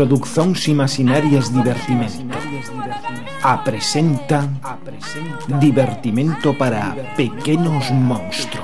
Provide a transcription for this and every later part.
Producións Imaginarias Divertimento. Apresenta Divertimento para pequenos monstruos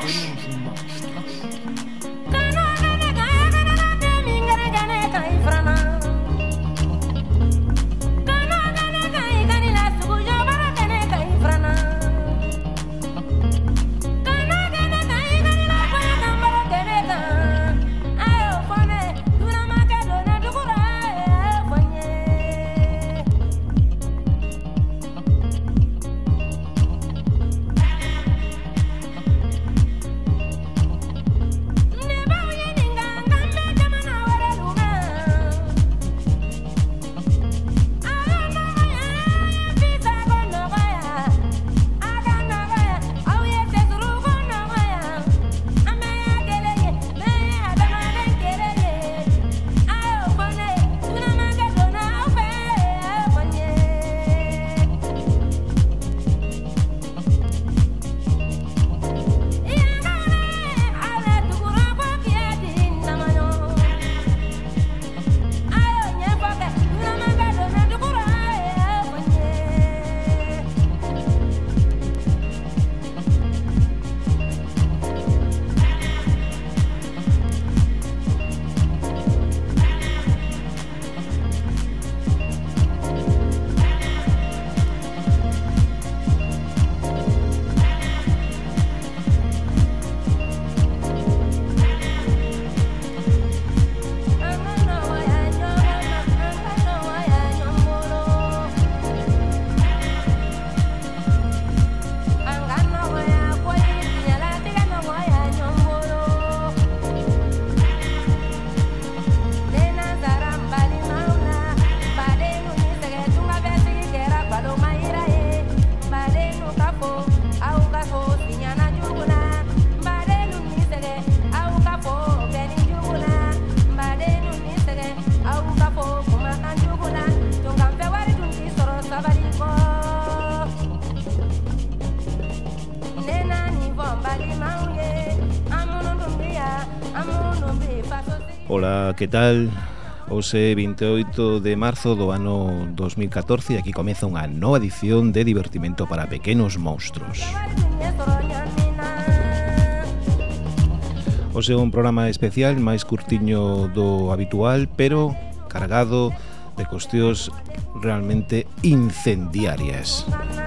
Ola, que tal? Ose 28 de marzo do ano 2014 e aquí comeza unha nova edición de Divertimento para Pequenos Monstros. Ose é un programa especial máis curtiño do habitual, pero cargado de cuestións realmente incendiarias. Música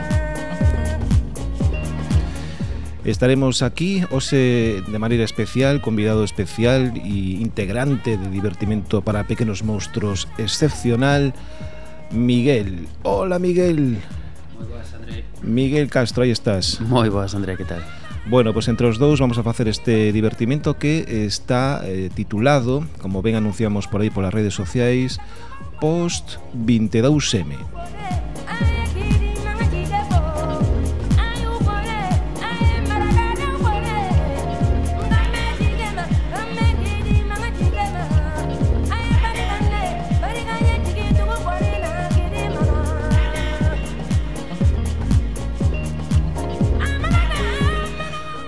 Estaremos aquí, hoxe de maneira especial, convidado especial e integrante de divertimento para pequenos monstruos excepcional, Miguel. Hola, Miguel. Moi boas, André. Miguel Castro, aí estás. Moi boas, André, que tal? Bueno, pois pues entre os dous vamos a facer este divertimento que está eh, titulado, como ben anunciamos por aí polas redes sociais, Post 22M.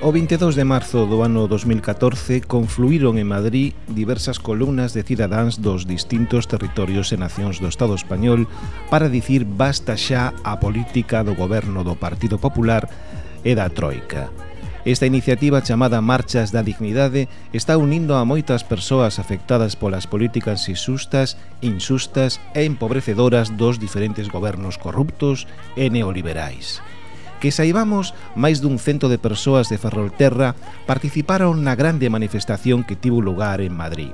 O 22 de marzo do ano 2014 confluíron en Madrid diversas columnas de cidadáns dos distintos territorios e nacións do Estado español para dicir basta xa a política do goberno do Partido Popular e da Troika. Esta iniciativa chamada Marchas da Dignidade está unindo a moitas persoas afectadas polas políticas insustas, insustas e empobrecedoras dos diferentes gobernos corruptos e neoliberais que saibamos, máis dun cento de persoas de Ferrolterra participaron na grande manifestación que tivo lugar en Madrid.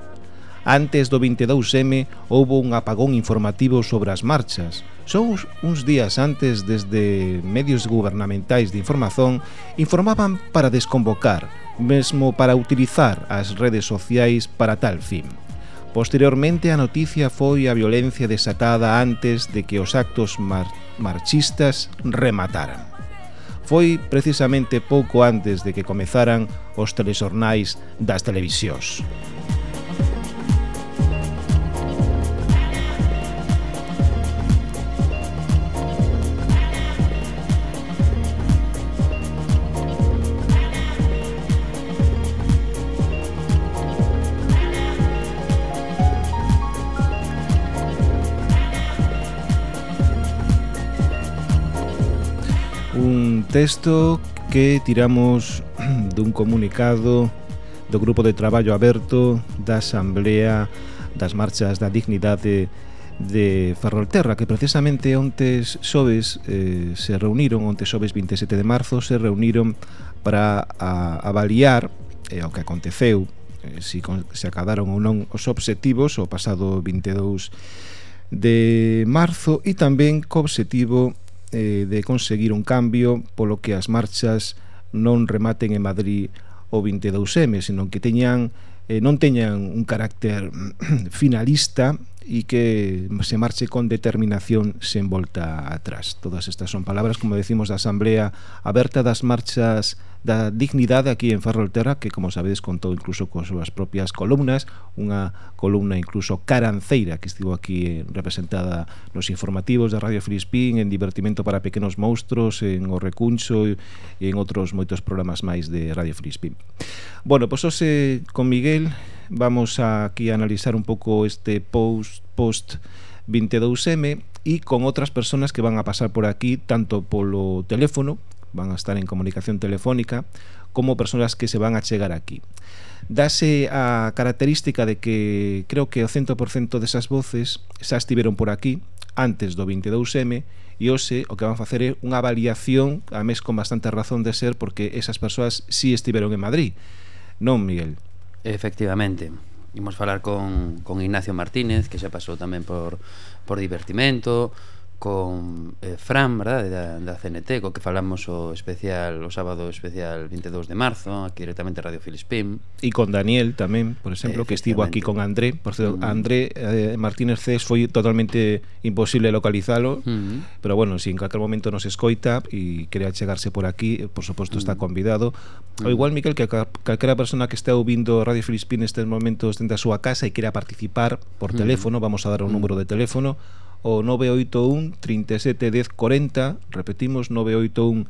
Antes do 22M houbo un apagón informativo sobre as marchas. Só uns días antes desde medios gubernamentais de información informaban para desconvocar, mesmo para utilizar as redes sociais para tal fin. Posteriormente a noticia foi a violencia desatada antes de que os actos mar marchistas remataran foi precisamente pouco antes de que comezaran os telexornais das televisións. texto que tiramos dun comunicado do Grupo de Traballo Aberto da Asamblea das Marchas da Dignidade de Ferrolterra que precisamente ontes xoves eh, se reuniron, ontes xoves 27 de marzo se reuniron para a, avaliar eh, o que aconteceu eh, si con, se acadaron ou non os obxectivos o pasado 22 de marzo e tamén co obxectivo eh, de conseguir un cambio polo que as marchas non rematen en Madrid o 22M, senón que teñan eh, non teñan un carácter finalista e que se marche con determinación sen volta atrás. Todas estas son palabras, como decimos, da Asamblea Aberta das Marchas da dignidade aquí en Ferrolterra que como sabedes contou incluso coas súas propias columnas unha columna incluso caranceira que estivo aquí representada nos informativos de Radio Filispín en Divertimento para Pequenos Monstros en O Recuncho e en outros moitos programas máis de Radio Filispín. Bueno, pois pues, hoxe con Miguel vamos aquí a analizar un pouco este post post 22M e con outras persoas que van a pasar por aquí tanto polo teléfono van a estar en comunicación telefónica, como persoas que se van a chegar aquí. Dase a característica de que creo que o 100% desas voces xa estiveron por aquí antes do 22M e hoxe o que van a facer é unha avaliación, a mes con bastante razón de ser, porque esas persoas si estiveron en Madrid. Non, Miguel? Efectivamente. Imos falar con, con Ignacio Martínez, que xa pasou tamén por, por divertimento, con eh, Fran, verdade, da, da CNT, co que falamos o especial o sábado especial 22 de marzo, aquí directamente Radio Filispim. E con Daniel tamén, por exemplo, que estivo aquí con André, por certo, mm. André eh, Martínez Cés foi totalmente imposible localizalo, mm pero bueno, si en calquer momento nos escoita e quere chegarse por aquí, eh, por suposto está mm. convidado. Mm. O igual, Miquel, que calquera persona que estea ouvindo Radio Filispín nestes momentos dentro da súa casa e quera participar por mm. teléfono, vamos a dar o mm. número de teléfono o 981 37 10 40 repetimos 981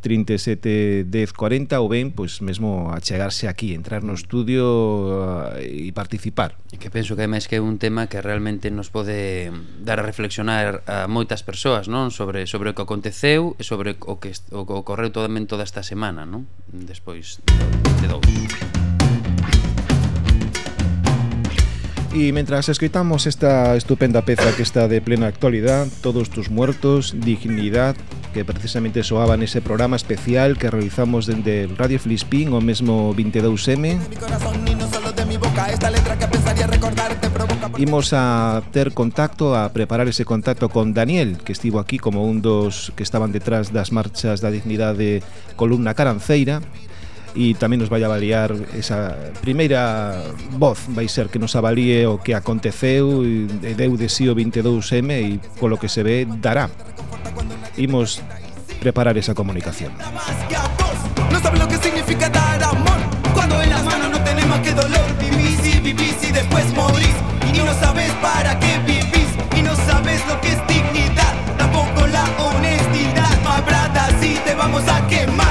37 10 40 ou ben, pois mesmo achegarse aquí, entrar no estudio eh, e participar. E que penso que máis que é un tema que realmente nos pode dar a reflexionar a moitas persoas, non, sobre sobre o que aconteceu e sobre o que o que ocorreu todo toda esta semana, non? Despois de dous. Y mientras escuchamos esta estupenda peza que está de plena actualidad, Todos tus muertos, Dignidad, que precisamente soaba nese programa especial que realizamos dende Radio Flispín o mesmo 22M. Imos a ter contacto, a preparar ese contacto con Daniel, que estivo aquí como un dos que estaban detrás das marchas da dignidade Columna Caranceira, e tamén nos vai avaliar esa primeira voz vai ser que nos avalíe o que aconteceu e deu de sí o 22M e polo que se ve dará. Imos preparar esa comunicación. No sabe lo que significa dar amor. Cuando en las manos no tenemos que dolor Vivís y vivís y después morís. Y no sabes para qué vivís Y no sabes lo que es dignidad. Tampoco la honestidad. Mabrada si te vamos a quemar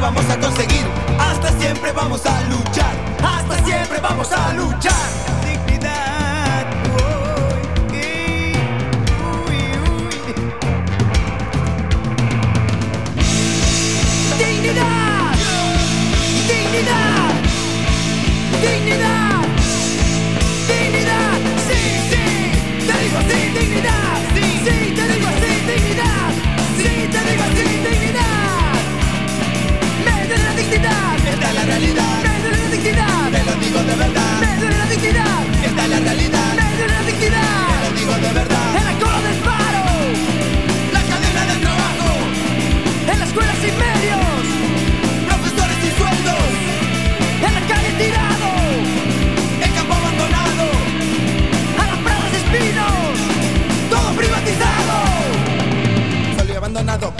vamos a conseguir. Hasta siempre vamos a luchar, hasta siempre vamos a luchar.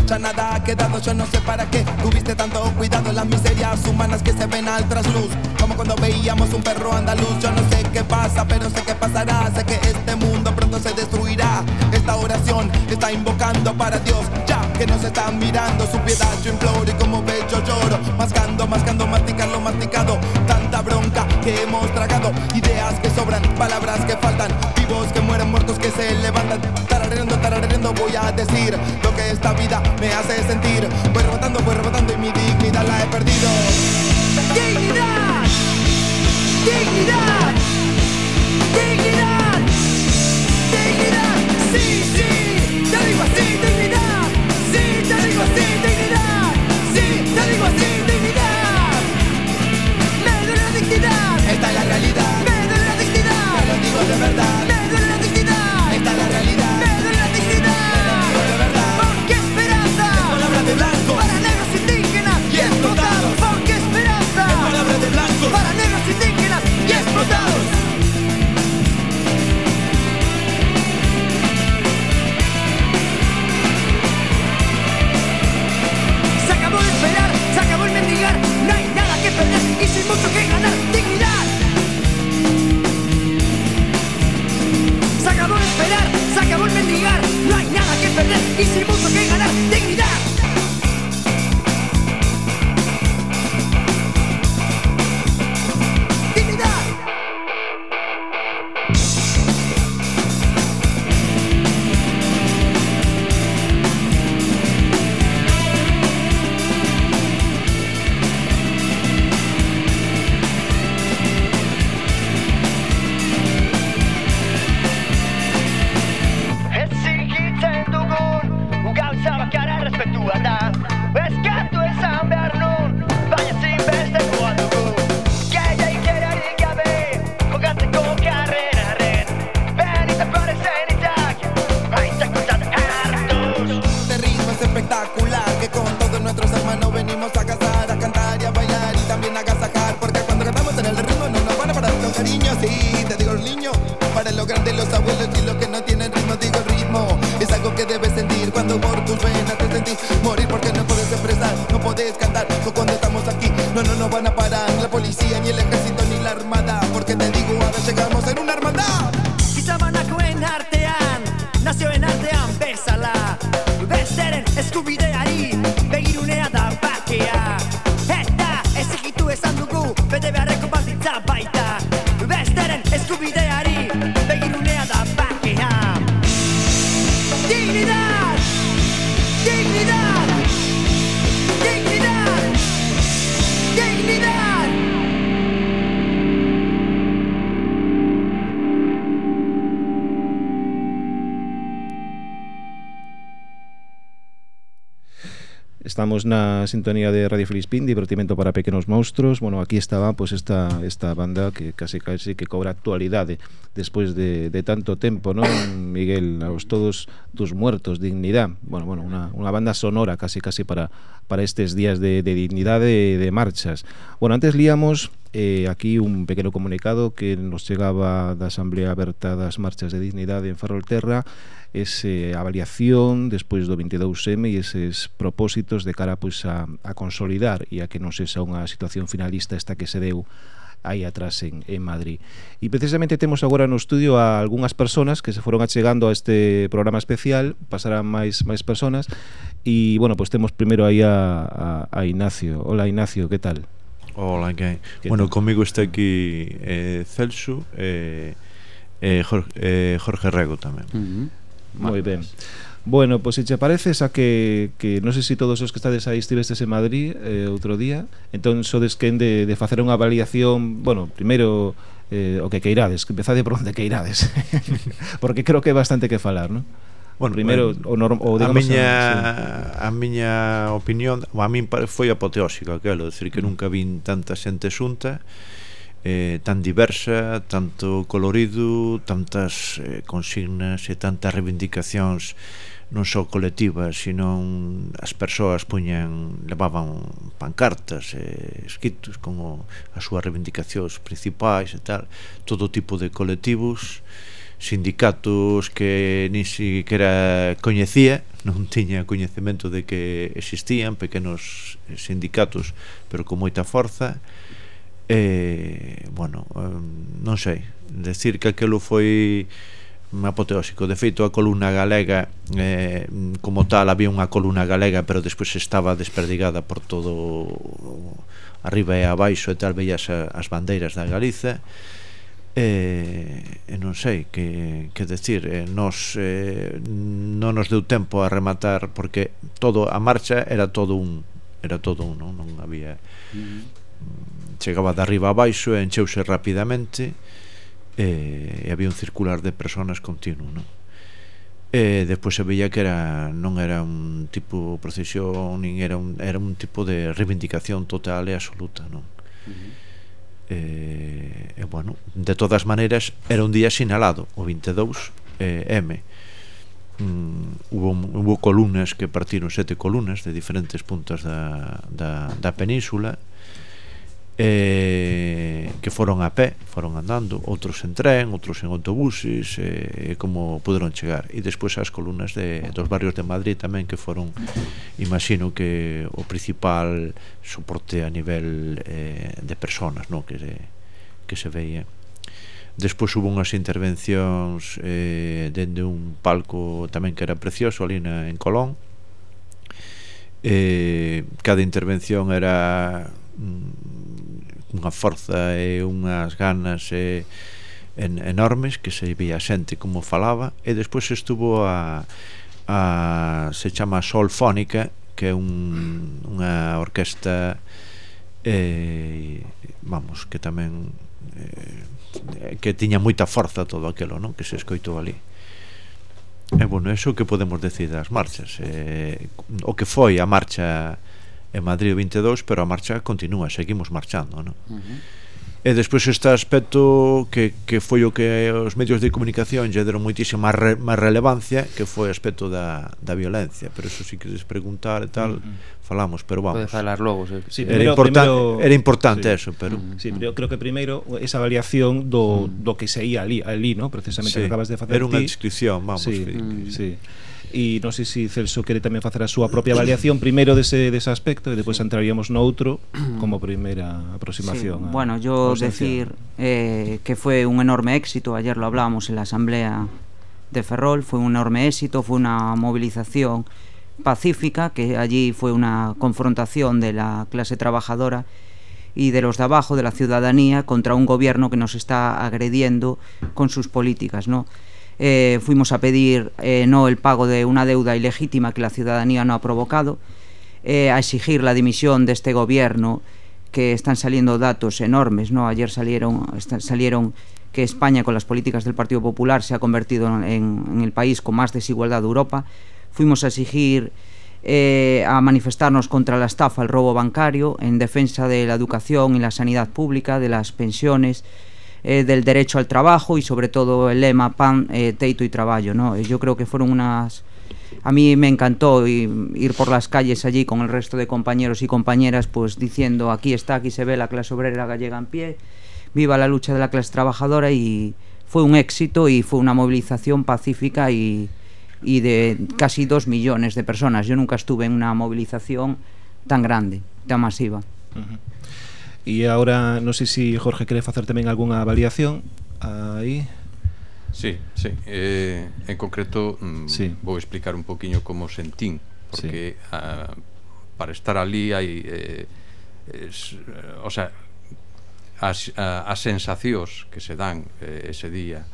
Ya nada ha quedado, yo no sé para qué. Tuviste tanto cuidado las miserias humanas que se ven al trasluz, como cuando veíamos un perro andaluz, yo no sé qué pasa, pero sé qué pasará, sé que este mundo pronto se destruirá, esta oración está invocando para Dios, ya que nos están mirando, su piedad yo imploro y como ve yo lloro, mascando, mascando, masticando, masticado, tanta bronca que hemos tragado, ideas que sobran, palabras que faltan, vivos que mueren, muertos que se levantan, tarareando, tarareando, voy a decir esta vida me hace sentir. da baita. Besteren eskubide Estamos na sintonía de Radio Filispín, divertimento para pequenos monstruos. Bueno, aquí estaba pues esta esta banda que casi casi que cobra actualidade despois de, de tanto tempo, ¿no? Miguel, aos todos tus muertos, dignidad. Bueno, bueno, una, una banda sonora casi casi para para estes días de, de dignidade de, de marchas. Bueno, antes líamos eh, aquí un pequeno comunicado que nos chegaba da Asamblea Aberta das Marchas de Dignidade en Ferrolterra ese avaliación despois do 22M e eses propósitos de cara pois, a, a consolidar e a que non sexa unha situación finalista esta que se deu aí atrás en, en Madrid. E precisamente temos agora no estudio a algunhas personas que se foron achegando a este programa especial, pasarán máis máis personas, e, bueno, pois temos primeiro aí a, a, a Ignacio. Hola, Ignacio, que tal? Hola, que... que bueno, comigo está aquí eh, Celso e eh, eh, Jorge, eh, Jorge Rego tamén. Uh -huh. Moi ben. Bueno, pois pues, se che pareces a que, que non sei se si todos os que estades aí estivestes en Madrid eh, outro día, entón sodes quen de, de facer unha avaliación, bueno, primeiro eh, o que queirades, que empezade por onde queirades, porque creo que é bastante que falar, non? bueno, primeiro eh, o, norm, o a miña a, sí. a miña opinión a min foi apoteósico aquilo, decir que nunca vin tanta xente xunta eh, tan diversa, tanto colorido, tantas eh, consignas e tantas reivindicacións non só colectivas, sino as persoas puñan, levaban pancartas e escritos como as súas reivindicacións principais e tal, todo tipo de colectivos sindicatos que nin siquiera coñecía, non tiña coñecemento de que existían pequenos sindicatos, pero con moita forza. E, bueno, non sei, decir que aquilo foi apoteósico. De feito, a columna galega, eh, como tal, había unha columna galega, pero despois estaba desperdigada por todo arriba e abaixo e tal veías as bandeiras da Galiza eh, non sei que, que decir eh, nos, eh, non nos deu tempo a rematar porque todo a marcha era todo un era todo un, non, non había mm. chegaba de arriba a baixo e encheuse rapidamente eh, e había un circular de personas continuo non? e despois se veía que era non era un tipo procesión nin era un, era un tipo de reivindicación total e absoluta non? Uh -huh e, e bueno, de todas maneiras era un día sinalado, o 22 eh, M. Mm, hubo, hubo columnas que partiron sete columnas de diferentes puntas da, da, da península eh, que foron a pé, foron andando, outros en tren, outros en autobuses, eh, eh como puderon chegar. E despois as columnas de, dos barrios de Madrid tamén que foron, imagino que o principal soporte a nivel eh, de personas no? que, se, que se veía. Despois hubo unhas intervencións eh, dende un palco tamén que era precioso ali na, en Colón. Eh, cada intervención era mm, unha forza e unhas ganas e, en, enormes que se veía xente como falaba e despois estuvo a, a se chama Solfónica que é un, unha orquesta eh, vamos, que tamén eh, que tiña moita forza todo aquilo non? que se escoitou ali e bueno, eso que podemos decir das marchas eh, o que foi a marcha en Madrid 22, pero a marcha continúa, seguimos marchando, non? Uh -huh. E despois este aspecto que, que foi o que os medios de comunicación lle deron moitísima re, máis relevancia que foi o aspecto da, da violencia pero eso si sí queres preguntar e tal uh -huh. falamos, pero vamos Pode falar logo se... sí, primero, era, importan, primero, era importante sí. eso pero... Uh -huh. sí, pero eu creo que primeiro esa avaliación do, uh -huh. do que se ia ali, ali no? precisamente sí. que acabas de facer era unha descripción vamos sí, sí. sí. E non sei se Celso quere tamén facer a súa propia avaliación primeiro dese, dese aspecto e depois entraríamos no outro como primeira aproximación sí. bueno, yo decir eh, que fue un enorme éxito ayer lo hablábamos en la asamblea de Ferrol fue un enorme éxito fue una movilización pacífica que allí fue una confrontación de la clase trabajadora y de los de abajo, de la ciudadanía, contra un gobierno que nos está agrediendo con sus políticas, ¿no? Eh, fuimos a pedir eh, no el pago de una deuda ilegítima que la ciudadanía no ha provocado, eh, a exigir la dimisión de este gobierno que están saliendo datos enormes, ¿no? Ayer salieron, salieron que España con las políticas del Partido Popular se ha convertido en, el país con más desigualdad de Europa. Fuimos a exigir a manifestarnos contra la estafa, el robo bancario, en defensa de la educación y la sanidad pública, de las pensiones, eh, del derecho al trabajo y sobre todo el lema pan, eh, teito y trabajo. ¿no? Eh, yo creo que fueron unas... A mí me encantó ir por las calles allí con el resto de compañeros y compañeras pues diciendo aquí está, aquí se ve la clase obrera gallega en pie, viva la lucha de la clase trabajadora y fue un éxito y fue una movilización pacífica y, y de casi dos millones de personas. Yo nunca estuve en una movilización tan grande, tan masiva. Uh -huh. E agora, non sei se si Jorge quere facer tamén algunha avaliación aí. Sí, sí. Eh, en concreto, mm, sí. vou explicar un poquinho como sentín, porque sí. a, para estar ali hai eh, es, eh, o sea, as, a, as sensacións que se dan eh, ese día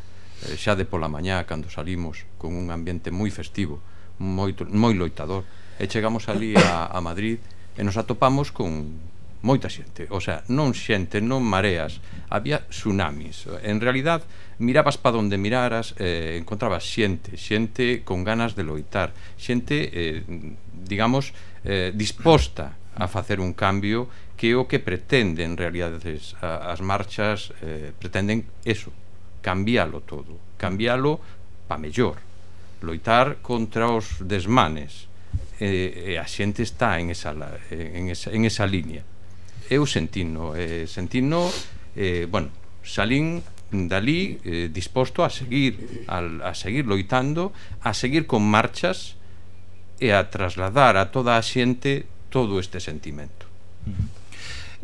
eh, xa de pola mañá cando salimos con un ambiente moi festivo moi, moi loitador e chegamos ali a, a Madrid e nos atopamos con, moita xente, o sea, non xente, non mareas, había tsunamis. En realidad, mirabas pa onde miraras, eh, encontrabas xente, xente con ganas de loitar, xente, eh, digamos, eh, disposta a facer un cambio que é o que pretende en realidad as marchas eh, pretenden eso, cambialo todo, cambialo pa mellor, loitar contra os desmanes, eh, e a xente está en esa, en esa, en esa línea eu sentino, eh, sentino, eh, bueno, salín dali eh, disposto a seguir al, a seguir loitando, a seguir con marchas e a trasladar a toda a xente todo este sentimento.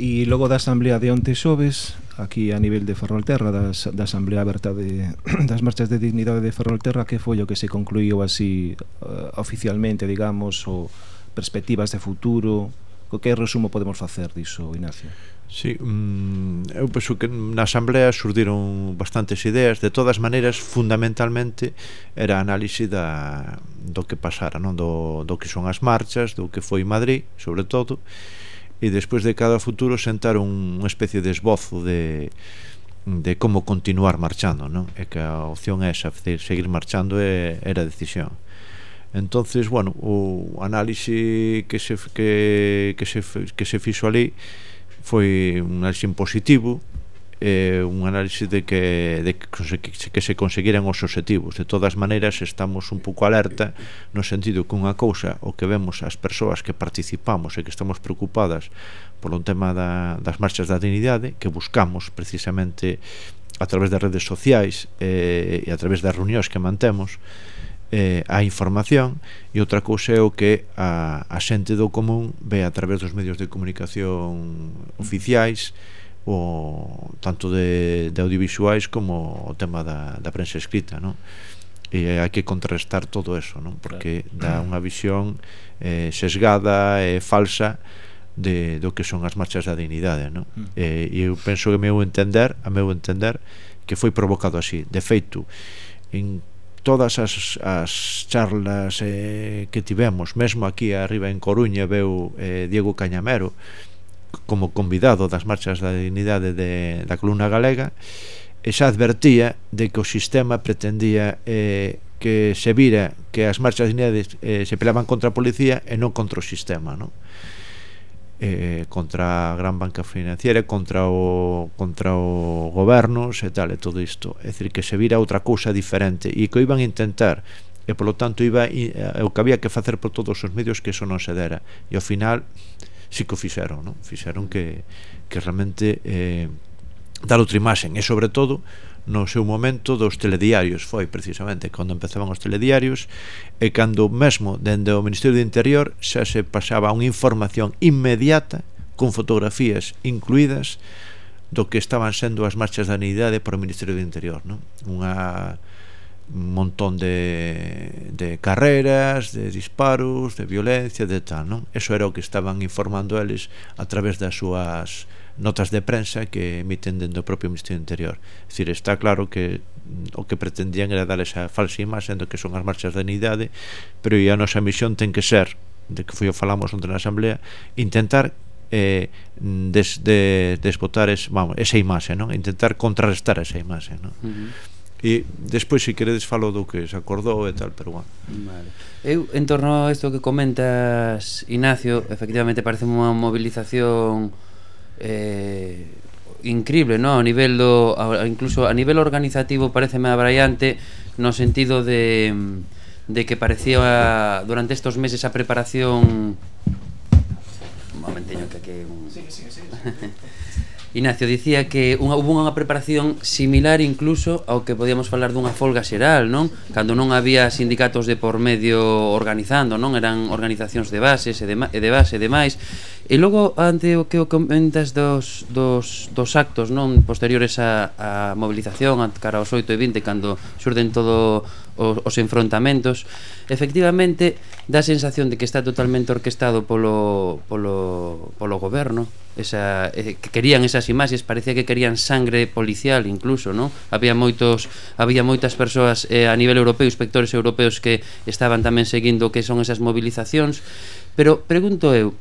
E logo da asamblea de onte xoves, aquí a nivel de Ferrolterra, das, da asamblea aberta de, das marchas de dignidade de Ferrolterra, que foi o que se concluiu así uh, oficialmente, digamos, o perspectivas de futuro, Co que resumo podemos facer diso, Ignacio? Sí, mm, eu penso que na asamblea surdiron bastantes ideas, de todas maneiras, fundamentalmente era a análise da, do que pasara, non do, do que son as marchas, do que foi Madrid, sobre todo, e despois de cada futuro sentar unha especie de esbozo de, de como continuar marchando, non? É que a opción é esa, seguir marchando é, era a decisión entonces bueno o análise que se que, que se que se fixo ali foi un análise positivo eh, un análise de que, de que, que se conseguiran os objetivos de todas maneiras estamos un pouco alerta no sentido que unha cousa o que vemos as persoas que participamos e que estamos preocupadas polo tema da, das marchas da dignidade que buscamos precisamente a través das redes sociais eh, e a través das reunións que mantemos eh, a información e outra cousa é o que a, a xente do común ve a través dos medios de comunicación oficiais o, tanto de, de audiovisuais como o tema da, da prensa escrita non? e hai que contrastar todo eso non? porque dá unha visión eh, sesgada e falsa de, do que son as marchas da dignidade non? Mm. e, eu penso que meu entender a meu entender que foi provocado así de feito en todas as, as charlas eh, que tivemos, mesmo aquí arriba en Coruña veu eh, Diego Cañamero como convidado das marchas da dignidade de, da columna galega e xa advertía de que o sistema pretendía eh, que se vira que as marchas da dignidade eh, se pelaban contra a policía e non contra o sistema non? eh, contra a gran banca financiera, contra o contra o goberno, e tal, e todo isto. É dicir, que se vira outra cousa diferente e que o iban intentar e polo tanto iba e, eh, o que había que facer por todos os medios que eso non se dera e ao final si que o fixeron non? fixeron que, que realmente eh, dar outra imaxe e sobre todo no seu momento dos telediarios foi precisamente cando empezaban os telediarios e cando mesmo dende o Ministerio do Interior xa se pasaba unha información inmediata con fotografías incluídas do que estaban sendo as marchas da unidade para o Ministerio do Interior non? unha un montón de, de carreras, de disparos, de violencia, de tal, non? Eso era o que estaban informando eles a través das súas notas de prensa que emiten dentro do propio Ministerio do Interior. É dicir, está claro que o que pretendían era dar esa falsa imaxe do que son as marchas da unidade, pero a nosa misión ten que ser, de que foi o falamos onde na Asamblea, intentar eh, des, de, desbotar es, vamos, esa imaxe, non? intentar contrarrestar esa imaxe. Non? Uh -huh. E despois, se queredes, falo do que se acordou e tal, pero bueno. Vale. Eu, en torno a isto que comentas, Ignacio, efectivamente parece unha movilización eh, increíble, ¿no? A nivel do a, incluso a nivel organizativo pareceme abraiante no sentido de de que parecía durante estos meses a preparación un momentiño que aquí un... Sí, sí, sí. sí. Ignacio, dicía que unha, hubo unha preparación similar incluso ao que podíamos falar dunha folga xeral, non? Cando non había sindicatos de por medio organizando, non? Eran organizacións de bases e de, e de base e demais. E logo, ante o que o comentas dos, dos, dos actos non posteriores á, a movilización a cara aos 8 e 20, cando xurden todo os, os enfrontamentos, efectivamente, dá sensación de que está totalmente orquestado polo, polo, polo goberno esa, eh, que querían esas imaxes, parecía que querían sangre policial incluso, non? Había moitos había moitas persoas eh, a nivel europeo, inspectores europeos que estaban tamén seguindo que son esas movilizacións, pero pregunto eu,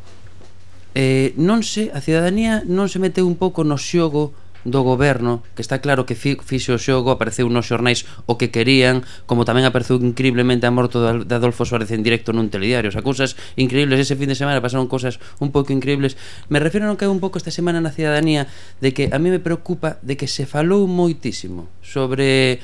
eh, non se a cidadanía non se meteu un pouco no xogo do goberno, que está claro que fixo o xogo, apareceu nos xornais o que querían, como tamén apareceu increíblemente a morto de Adolfo Suárez en directo nun telediario, o sea, cousas increíbles ese fin de semana pasaron cousas un pouco increíbles. Me refiro non que un pouco esta semana na cidadanía de que a mí me preocupa de que se falou moitísimo sobre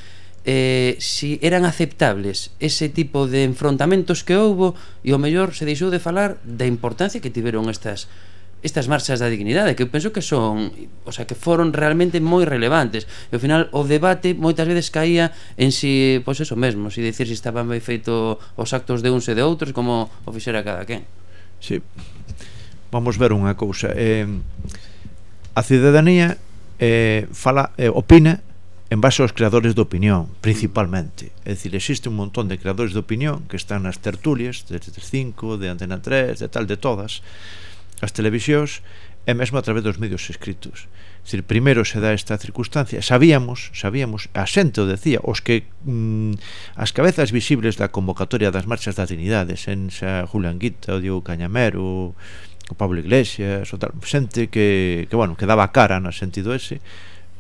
eh, si eran aceptables ese tipo de enfrontamentos que houbo e o mellor se deixou de falar da importancia que tiveron estas estas marchas da dignidade que eu penso que son, o sea, que foron realmente moi relevantes. E ao final o debate moitas veces caía en si, pois eso mesmo, si decir si estaban ben feito os actos de uns e de outros como o fixera cada quen. Si. Sí. Vamos ver unha cousa. Eh, a cidadanía eh, fala, eh, opina en base aos creadores de opinión, principalmente. É dicir, existe un montón de creadores de opinión que están nas tertulias, de 5, de Antena 3, de tal, de todas, as televisións e mesmo a través dos medios escritos. Dicir, primeiro se dá esta circunstancia. Sabíamos, sabíamos, a xente o decía, os que mm, as cabezas visibles da convocatoria das marchas das dignidades, en xa Julián Guita, o Diego Cañamero, o Pablo Iglesias, o tal, xente que, que bueno, que daba cara no sentido ese,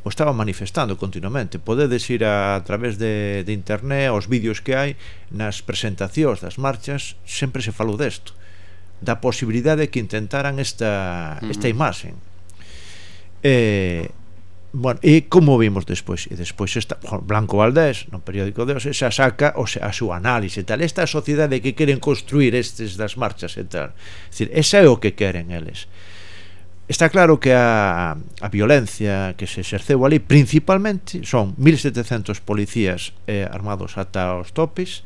o estaba manifestando continuamente. Podedes ir a, a través de, de internet, aos vídeos que hai, nas presentacións das marchas, sempre se falou desto da posibilidade que intentaran esta, esta imaxe e, bueno, e como vimos despois? E despois está Blanco Valdés no periódico de Ose xa saca o sea, a súa análise tal. Esta sociedade que queren construir estes das marchas e tal. Es decir, esa é o que queren eles. Está claro que a, a violencia que se exerceu ali principalmente son 1700 policías eh, armados ata os topes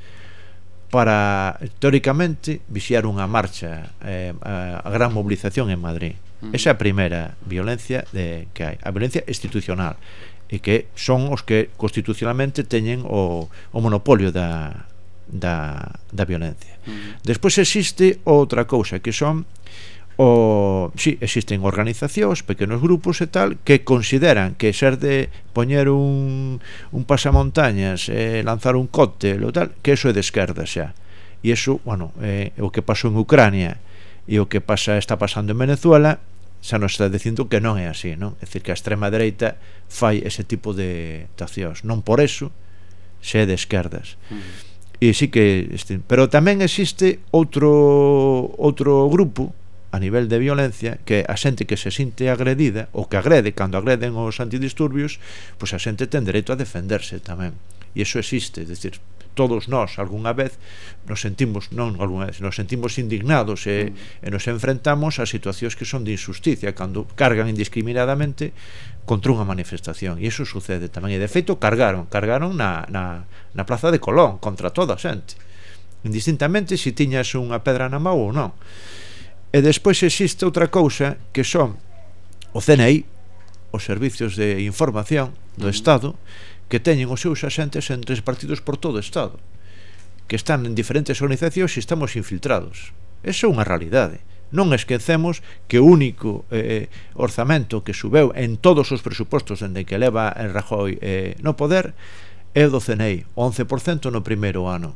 para teóricamente vixiar unha marcha eh, a, a gran mobilización en Madrid mm. esa é a primeira violencia de, que hai a violencia institucional e que son os que constitucionalmente teñen o, o monopolio da, da, da violencia. Mm. Despois existe outra cousa que son o si sí, existen organizacións, pequenos grupos e tal que consideran que ser de poñer un, un pasamontañas, eh, lanzar un cóctel ou tal, que eso é de esquerda xa. E eso, bueno, eh, o que pasou en Ucrania e o que pasa está pasando en Venezuela, xa nos está dicindo que non é así, non? É dicir, que a extrema dereita fai ese tipo de tacións. Non por eso se é de esquerdas. Mm. E sí que... Este, pero tamén existe outro outro grupo a nivel de violencia que a xente que se sinte agredida ou que agrede cando agreden os antidisturbios pois a xente ten dereito a defenderse tamén. E iso existe, é dicir, todos nós algunha vez nos sentimos non algunha vez, nos sentimos indignados e, mm. e nos enfrentamos a situacións que son de injusticia cando cargan indiscriminadamente contra unha manifestación. E iso sucede tamén. E de feito cargaron cargaron na, na, na plaza de Colón contra toda a xente. Indistintamente se si tiñas unha pedra na mão ou non. E despois existe outra cousa que son o CNI, os servicios de información do Estado, que teñen os seus axentes en tres partidos por todo o Estado, que están en diferentes organizacións e estamos infiltrados. Esa é unha realidade. Non esquecemos que o único eh, eh orzamento que subeu en todos os presupostos dende que leva en Rajoy eh, no poder é do CNI, 11% no primeiro ano.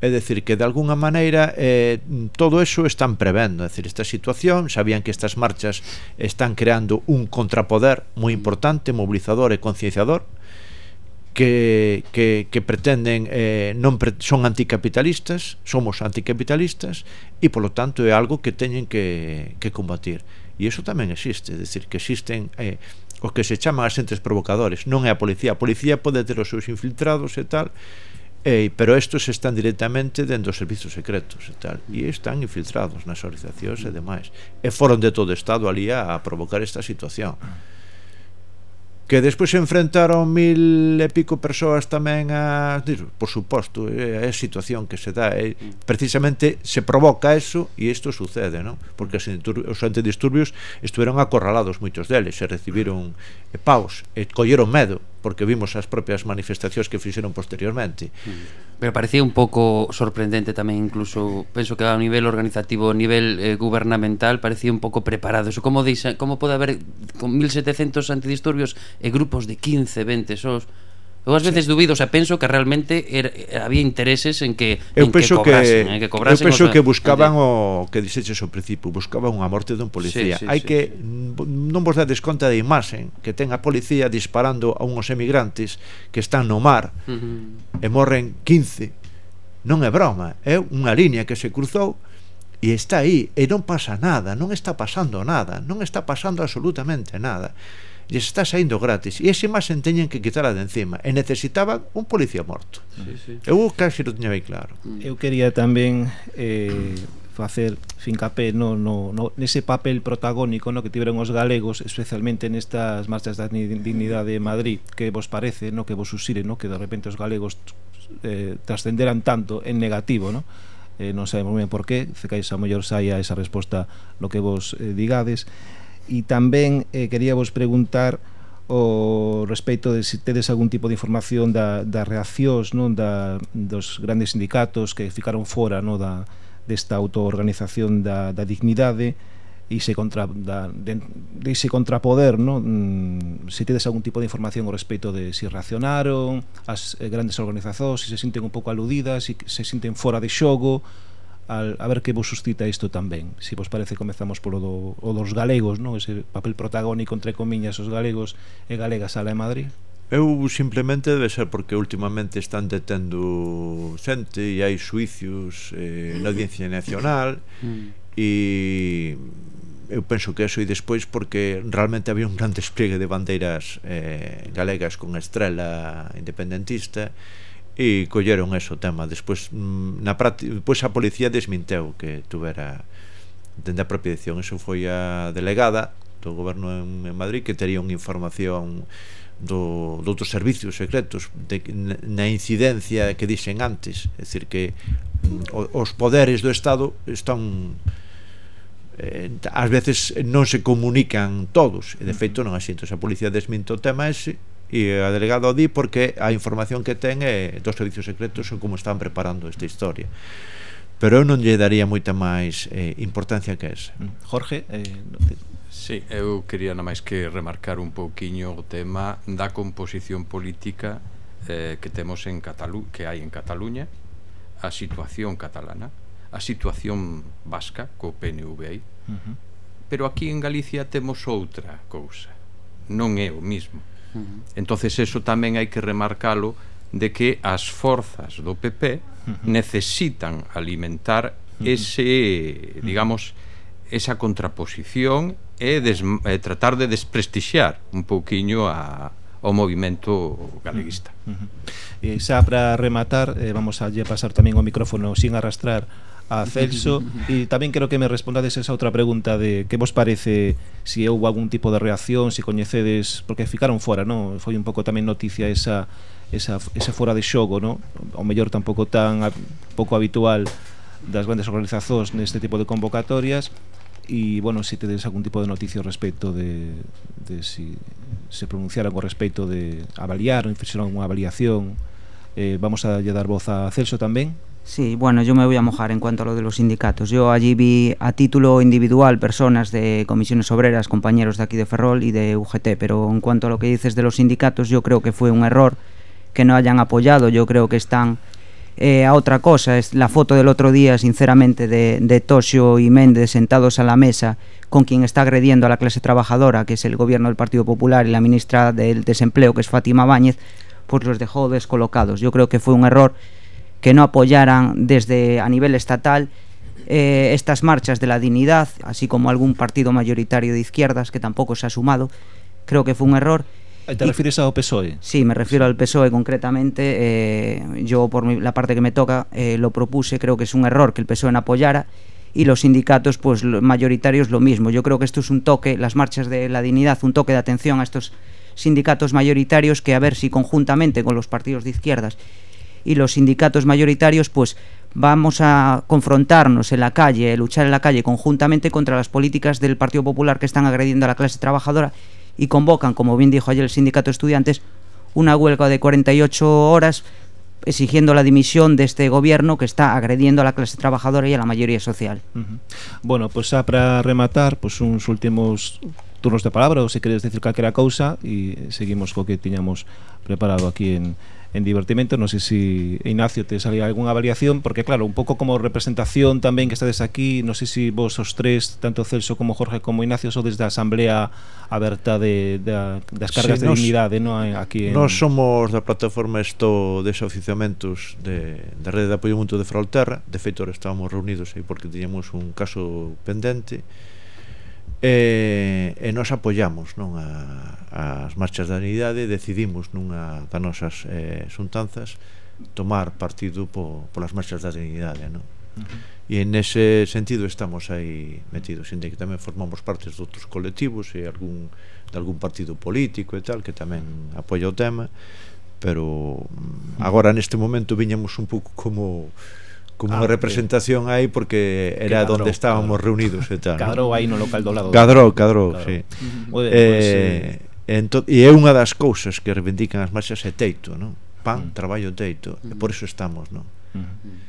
É decir, que de alguna maneira eh, todo eso están prevendo, é decir, esta situación, sabían que estas marchas están creando un contrapoder moi importante, mobilizador e concienciador, que, que, que pretenden eh, non pre son anticapitalistas, somos anticapitalistas e polo tanto é algo que teñen que, que combatir. E iso tamén existe, é dicir, que existen eh, o que se chaman asentes provocadores, non é a policía. A policía pode ter os seus infiltrados e tal, Eh, pero estos están directamente dentro dos servizos secretos e tal e están infiltrados nas organizacións e demais e foron de todo o Estado ali a provocar esta situación que despois se enfrentaron mil e pico persoas tamén a por suposto, é a situación que se dá é, precisamente se provoca eso e isto sucede non? porque os antidisturbios estiveron acorralados moitos deles e recibiron eh, paus e colleron medo porque vimos as propias manifestacións que fixeron posteriormente. Mm. Pero parecía un pouco sorprendente tamén incluso, penso que a nivel organizativo, a nivel eh, gubernamental parecía un pouco preparado. Eso como deixa, como pode haber con 1700 antidisturbios e grupos de 15, 20 sós Eu ás veces sí. dubido, o sea, penso que realmente era, había intereses en que eu en penso que cobrasen, que, en que cobrasen. Eu penso o, que buscaban de... o que dixeches ao principio, buscaban unha morte dun policía. Sí, sí, Hai sí, que sí. non vos dades conta da imaxe que ten a policía disparando a uns emigrantes que están no mar uh -huh. e morren 15. Non é broma, é unha liña que se cruzou e está aí e non pasa nada, non está pasando nada, non está pasando absolutamente nada lles está saindo gratis. E ese máis en teñen que quitarla de encima. E necesitaban un policía morto. Sí, sí. eu casi lo teña ben claro. Mm. Eu quería tamén eh, facer fincapé no, no, no, nese papel protagónico no que tiveron os galegos especialmente nestas marchas da dignidade de Madrid que vos parece, no que vos usire no que de repente os galegos eh, trascenderan tanto en negativo no? eh, non sabemos ben por qué, cecais a mellor saia esa resposta no que vos eh, digades. E tamén eh, quería vos preguntar o respecto de se si tedes algún tipo de información da, das reaccións non da, dos grandes sindicatos que ficaron fora non da, desta autoorganización da, da dignidade e se contra da, de, de ese contrapoder non? Mm, se tedes algún tipo de información ao respecto de se si reaccionaron as eh, grandes organizacións se se sinten un pouco aludidas se, se sinten fora de xogo al, a ver que vos suscita isto tamén. Se si vos parece, comezamos polo do, o dos galegos, non? ese papel protagónico entre comiñas os galegos e galegas ala de Madrid. Eu simplemente debe ser porque últimamente están detendo xente e hai suicios eh, na Audiencia Nacional mm. e eu penso que eso e despois porque realmente había un gran despliegue de bandeiras eh, galegas con estrela independentista e colleron eso tema. Despois mm, na práctica, pois a policía desminteu que tuvera dende a propia edición. Eso foi a delegada do goberno en, en Madrid que tería unha información do, do outros servicios secretos de, na incidencia que dixen antes. É dicir que mm, o, os poderes do Estado están eh, ás veces non se comunican todos. E de feito non así entón a policía desminto o tema ese e a delegada o di porque a información que ten é dos servicios secretos ou como están preparando esta historia pero eu non lle daría moita máis eh, importancia que esa mm. Jorge eh. Sí, eu quería na máis que remarcar un pouquiño o tema da composición política eh, que temos en Catalu que hai en Cataluña a situación catalana a situación vasca co PNV aí uh -huh. pero aquí en Galicia temos outra cousa non é o mismo Uh -huh. Entonces eso tamén hai que remarcalo de que as forzas do PP uh -huh. necesitan alimentar ese, digamos, esa contraposición e, des, e tratar de desprestixiar un pouquiño a, o movimento galeguista. Uh -huh. E xa para rematar, eh, vamos a lle pasar tamén o micrófono sin arrastrar a Celso e tamén quero que me respondades esa outra pregunta de que vos parece se si houve algún tipo de reacción, se si coñecedes porque ficaron fora, non? Foi un pouco tamén noticia esa esa esa fora de xogo, non? O mellor tampouco tan a, pouco habitual das grandes organizazóns neste tipo de convocatorias e, bueno, se si tedes algún tipo de noticia respecto de, de si se pronunciaron con respecto de avaliar ou fixeron unha avaliación eh, vamos a lle dar voz a Celso tamén Sí, bueno, yo me voy a mojar en cuanto a lo de los sindicatos. Yo allí vi a título individual personas de comisiones obreras, compañeros de aquí de Ferrol y de UGT, pero en cuanto a lo que dices de los sindicatos, yo creo que fue un error que no hayan apoyado. Yo creo que están eh, a otra cosa. Es la foto del otro día, sinceramente, de, de Tosio y Méndez sentados a la mesa con quien está agrediendo a la clase trabajadora, que es el gobierno del Partido Popular, y la ministra del Desempleo, que es Fátima Báñez, pues los dejó descolocados. Yo creo que fue un error que no apoyaran desde a nivel estatal eh, estas marchas de la dignidad, así como algún partido mayoritario de izquierdas que tampoco se ha sumado. Creo que fue un error. ¿Te y, refieres al PSOE? Sí, me refiero al PSOE concretamente. Eh, yo, por mi, la parte que me toca, eh, lo propuse. Creo que es un error que el PSOE no apoyara y los sindicatos, pues mayoritarios, lo mismo. Yo creo que esto es un toque, las marchas de la dignidad, un toque de atención a estos sindicatos mayoritarios que a ver si conjuntamente con los partidos de izquierdas y los sindicatos mayoritarios pues vamos a confrontarnos en la calle, luchar en la calle conjuntamente contra las políticas del Partido Popular que están agrediendo a la clase trabajadora y convocan, como bien dijo ayer el sindicato de estudiantes, una huelga de 48 horas exigiendo la dimisión de este gobierno que está agrediendo a la clase trabajadora y a la mayoría social. Bueno, pues para rematar, pues uns últimos turnos de palabra ou se queres decir calquera cousa e seguimos co que tiñamos preparado aquí en en divertimento. Non sei se Ignacio te salía algunha variación, porque claro, un pouco como representación tamén que estades aquí, non sei se vos os tres, tanto Celso como Jorge como Ignacio, sodes da Asamblea Aberta de, de, das Cargas sí, nos, de Dignidade, non? Aquí en... Nos somos da plataforma esto de oficiamentos de, da Rede de Apoio Mutuo de Frauterra, de feito, ahora estábamos reunidos aí porque tiñamos un caso pendente, E, e nos apoiamos non a, as marchas da unidade decidimos nunha das nosas eh, xuntanzas tomar partido po, polas marchas da unidade non? Uh -huh. e nese sentido estamos aí metidos en que tamén formamos partes de outros colectivos e algún, de algún partido político e tal que tamén apoia o tema pero mm, agora neste momento viñamos un pouco como como ah, unha representación aí porque era cadrou, donde estábamos cadrou. reunidos e tal. Cadrou aí no local do lado. Cadrou, cadrou, cadrou. sí. Uh eh, pois, pues, eh... e é unha das cousas que reivindican as marchas é teito, non? Pan, mm. traballo, teito. mm. E por iso estamos, non? Mm.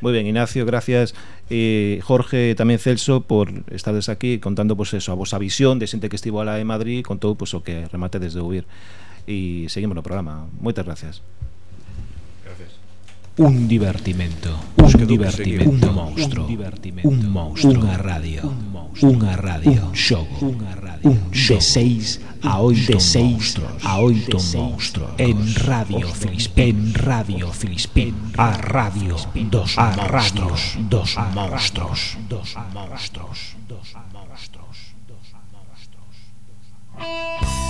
Moi ben, Ignacio, gracias eh, Jorge e tamén Celso por estades aquí contando pois pues, eso, a vosa visión de xente que estivo alá en Madrid contou pois, pues, o que remate desde Ubir e seguimos no programa. Moitas gracias. Un divertimento, un divertimento, un monstruo, un monstruo, una radio, una radio, un show, un show. De 6 a 8 monstruos, a 8 monstruos, en Radio Filispén, en Radio Filispén, a Radio, dos a dos monstruos, dos monstruos, dos monstruos, dos monstruos.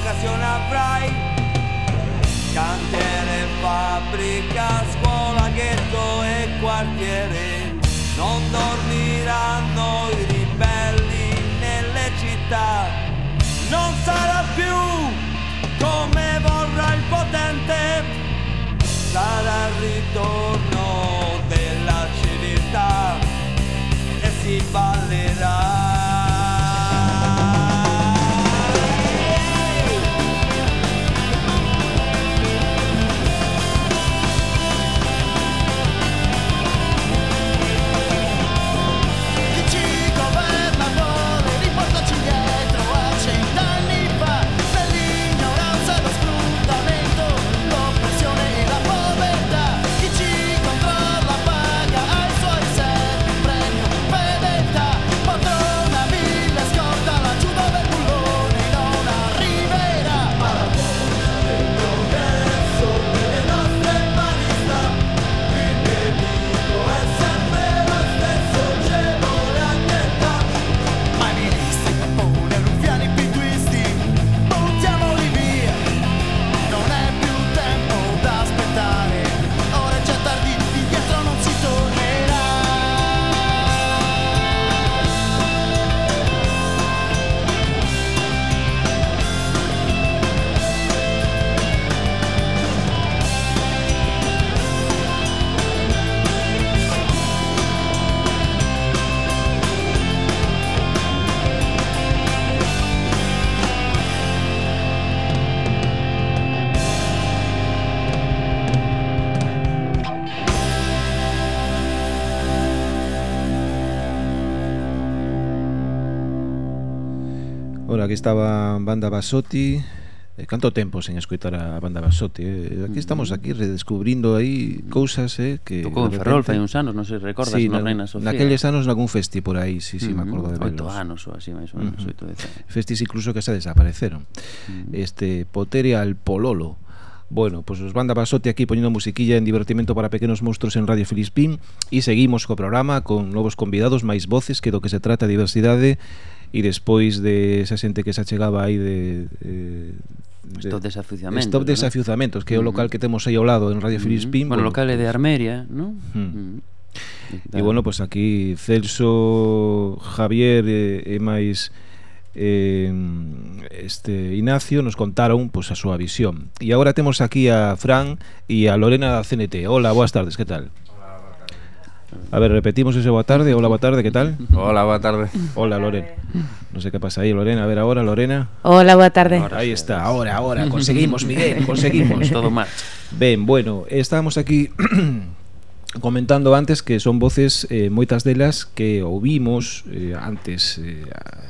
occasione avrai. Cantiere, fabbrica, scuola, ghetto e quartiere, non dormiranno i ribelli nelle città. Non sarà più come vorrà il potente, sarà il ritorno. aquí estaba Banda Basotti eh, Canto tempo sen escoitar a Banda Basotti eh? Aquí estamos mm. aquí redescubrindo aí cousas eh, que Tocou en Ferrol fai uns anos, non se recordas sí, na, Reina Sofía. Naqueles anos nalgún festi por aí, sí, sí, uh -huh. me mm-hmm. acordo de Oito anos ou así máis ou menos, uh -huh. oito Festis incluso que se desapareceron. Uh -huh. Este, Potere al Pololo. Bueno, pues os banda Basotti aquí poñendo musiquilla en divertimento para pequenos monstruos en Radio Filispín. E seguimos co programa con novos convidados, máis voces que do que se trata a diversidade e despois de esa xente que se achegaba aí de... Eh, Stop desafiuzamentos. Stop desafiuzamentos, que é o local que temos aí ao lado en Radio uh -huh. Filispín. Bueno, o local é de Armeria, non? Uh -huh. uh -huh. E bueno, pois pues aquí Celso, Javier e, e máis eh, este Ignacio nos contaron pois pues, a súa visión. E agora temos aquí a Fran e a Lorena da CNT. Hola, boas tardes, que tal? A ver, repetimos ese boa tarde. Hola, boa tarde, ¿qué tal? Hola, boa tarde. Hola, Lorena. No sé qué pasa ahí, Lorena. A ver, ahora, Lorena. Hola, boa tarde. Ahora, ahí está, ahora, ahora. Conseguimos, Miguel, conseguimos. Todo mal. Ben, bueno, estábamos aquí comentando antes que son voces eh, moitas delas que ouvimos eh, antes eh,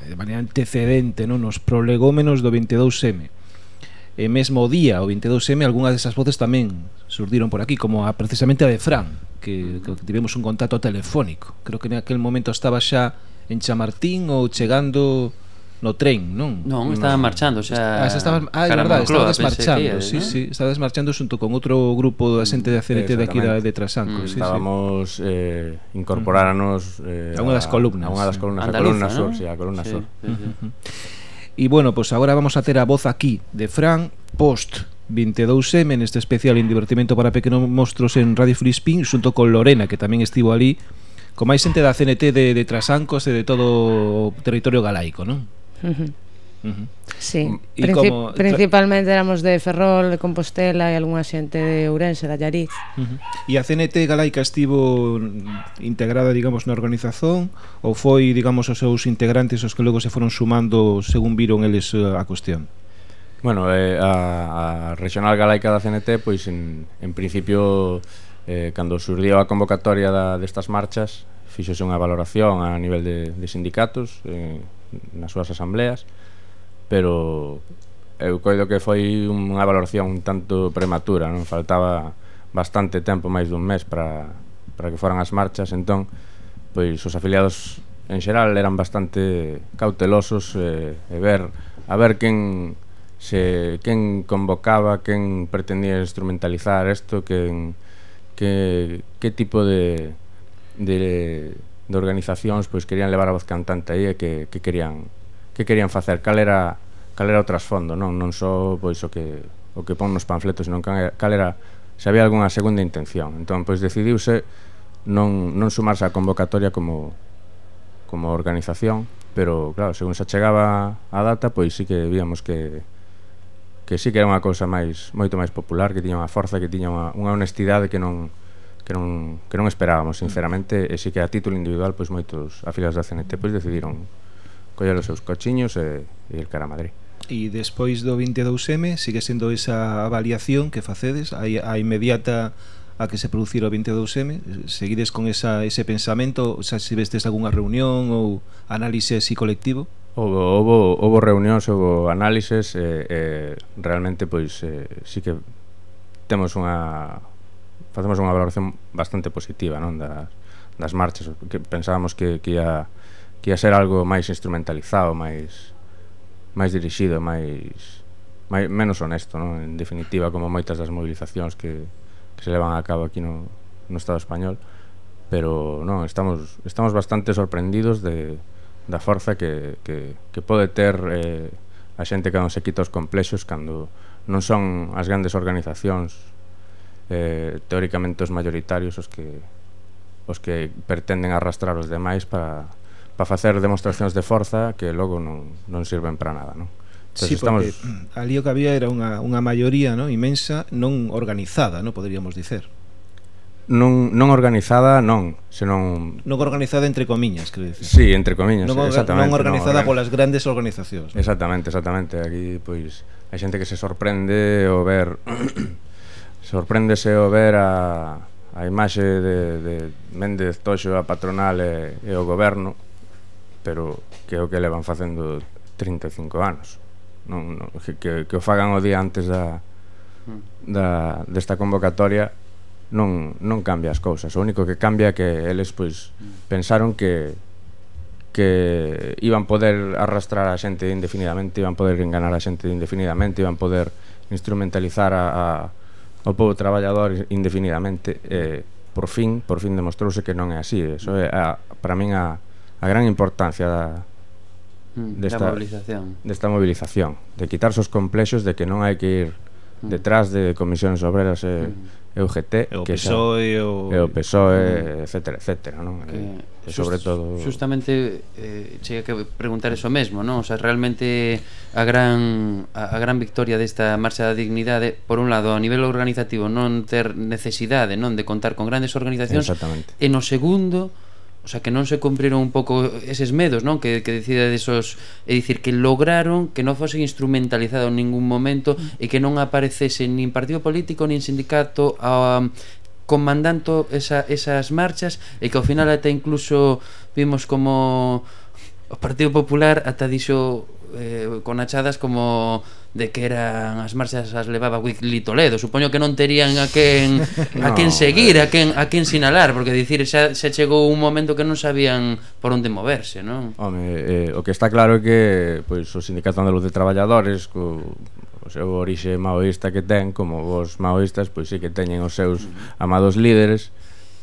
de maneira antecedente non nos prolegómenos do 22M e mesmo día o 22M algunhas desas voces tamén surdiron por aquí como a, precisamente a de Fran que, que tivemos un contacto telefónico. Creo que naquel momento estaba xa en Chamartín ou chegando no tren, non? Non, estaba no. marchando, ah, xa... Ah, estaba, ah, é verdade, estaba desmarchando, sí, ¿no? sí, estaba desmarchando xunto con outro grupo da xente de CNT de aquí da, de Trasanco, mm. sí, Estábamos sí. eh, incorporáranos eh, a unha das columnas, a unha das columnas, Andaluza, a columna ¿no? sur, sí, a columna sí, sur. Sí, sí. Uh -huh. Y bueno, pues agora vamos a ter a voz aquí de Fran Post, 22M neste especial en divertimento para pequenos monstruos en Radio Filispín xunto con Lorena, que tamén estivo ali con máis xente da CNT de, de Trasancos e de todo o territorio galaico, non? Uh -huh. Uh -huh. Sí, mm, Princip como... principalmente éramos de Ferrol, de Compostela e algunha xente de Ourense, da Llariz uh -huh. E a CNT galaica estivo integrada, digamos, na organización ou foi, digamos, os seus integrantes os que logo se foron sumando según viron eles eh, a cuestión? Bueno, eh, a, a Regional Galaica da CNT, pois en, en principio eh, cando surdiu a convocatoria da, destas marchas fixose unha valoración a nivel de, de sindicatos eh, nas súas asambleas pero eu coido que foi unha valoración un tanto prematura non? Faltaba bastante tempo máis dun mes para, para que foran as marchas. Entón pois os afiliados en xeral eran bastante cautelosos eh, e ver a ver quen se quen convocaba, quen pretendía instrumentalizar isto, quen que que tipo de de de organizacións pois querían levar a voz cantante aí e que que querían que querían facer, cal era cal era o trasfondo, non non só pois o que o que pon nos panfletos, non cal era se había algunha segunda intención. Entón pois decidiuse non non sumarse á convocatoria como como organización, pero claro, según se chegaba a data, pois sí que víamos que que sí que era unha cousa máis moito máis popular, que tiña unha forza, que tiña unha, unha honestidade que non que non, que non esperábamos, sinceramente, e sí que a título individual, pois moitos afiliados da CNT pois decidiron coller os seus cochiños e, e ir cara a Madrid. E despois do 22M sigue sendo esa avaliación que facedes a, a inmediata a que se producira o 22M seguides con esa, ese pensamento xa se vestes algunha reunión ou análise así colectivo? Houve, houve, houve reunións, houve análises e, e realmente pois eh, sí que temos unha facemos unha valoración bastante positiva, non, das das marchas que pensábamos que que ia que ia ser algo máis instrumentalizado, máis máis dirixido, máis máis menos honesto, non? En definitiva, como moitas das movilizacións que que se levan a cabo aquí no no Estado español, pero non, estamos estamos bastante sorprendidos de da forza que, que, que pode ter eh, a xente con sequitos complexos cando non son as grandes organizacións eh, teóricamente os mayoritarios os que os que pretenden arrastrar os demais para, para facer demostracións de forza que logo non, non sirven para nada non? Entonces, sí, porque estamos... ali o que había era unha, unha maioría no? inmensa non organizada, no poderíamos dicer non, non organizada non, senón... Non organizada entre comiñas, quero dicir. Sí, entre comiñas, non, exactamente. Non organizada non, polas grandes organizacións. Exactamente, exactamente. Aquí, pois, hai xente que se sorprende o ver... sorpréndese o ver a, a imaxe de, de Méndez Toxo, a patronal e, e o goberno, pero que é o que levan facendo 35 anos. Non, non, que, que, que o fagan o día antes da, mm. da, desta convocatoria non, non cambia as cousas. O único que cambia é que eles pois pensaron que que iban poder arrastrar a xente indefinidamente, iban poder enganar a xente indefinidamente, iban poder instrumentalizar a, a ao povo traballador indefinidamente e por fin, por fin demostrouse que non é así. Eso é a, para min a, a gran importancia da mm, desta da movilización, desta movilización, de quitarse os complexos de que non hai que ir mm. detrás de comisións obreras e mm e o GT e o que PSOE, xa, o... e o PSOE, mm. etcétera, etcétera, non? Que, eh, e, sobre just, todo Justamente eh, chega que preguntar eso mesmo, non? O sea, realmente a gran a, a gran victoria desta marcha da dignidade, por un lado, a nivel organizativo non ter necesidade, non, de contar con grandes organizacións, e no segundo, O sea, que non se cumpriron un pouco eses medos, non? Que, que decide desos... É dicir, que lograron que non fose instrumentalizado en ningún momento e que non aparecese nin partido político, nin sindicato a, comandando esa, esas marchas e que ao final até incluso vimos como o Partido Popular ata dixo eh, con achadas como de que eran as marchas as levaba Wicli Toledo. Supoño que non terían a quen a quen seguir, a quen, a quen sinalar porque dicir xa, se chegou un momento que non sabían por onde moverse non? Home, eh, o que está claro é que pois, o Sindicato Andaluz de Traballadores co, o seu orixe maoísta que ten como os maoístas pois sí que teñen os seus amados líderes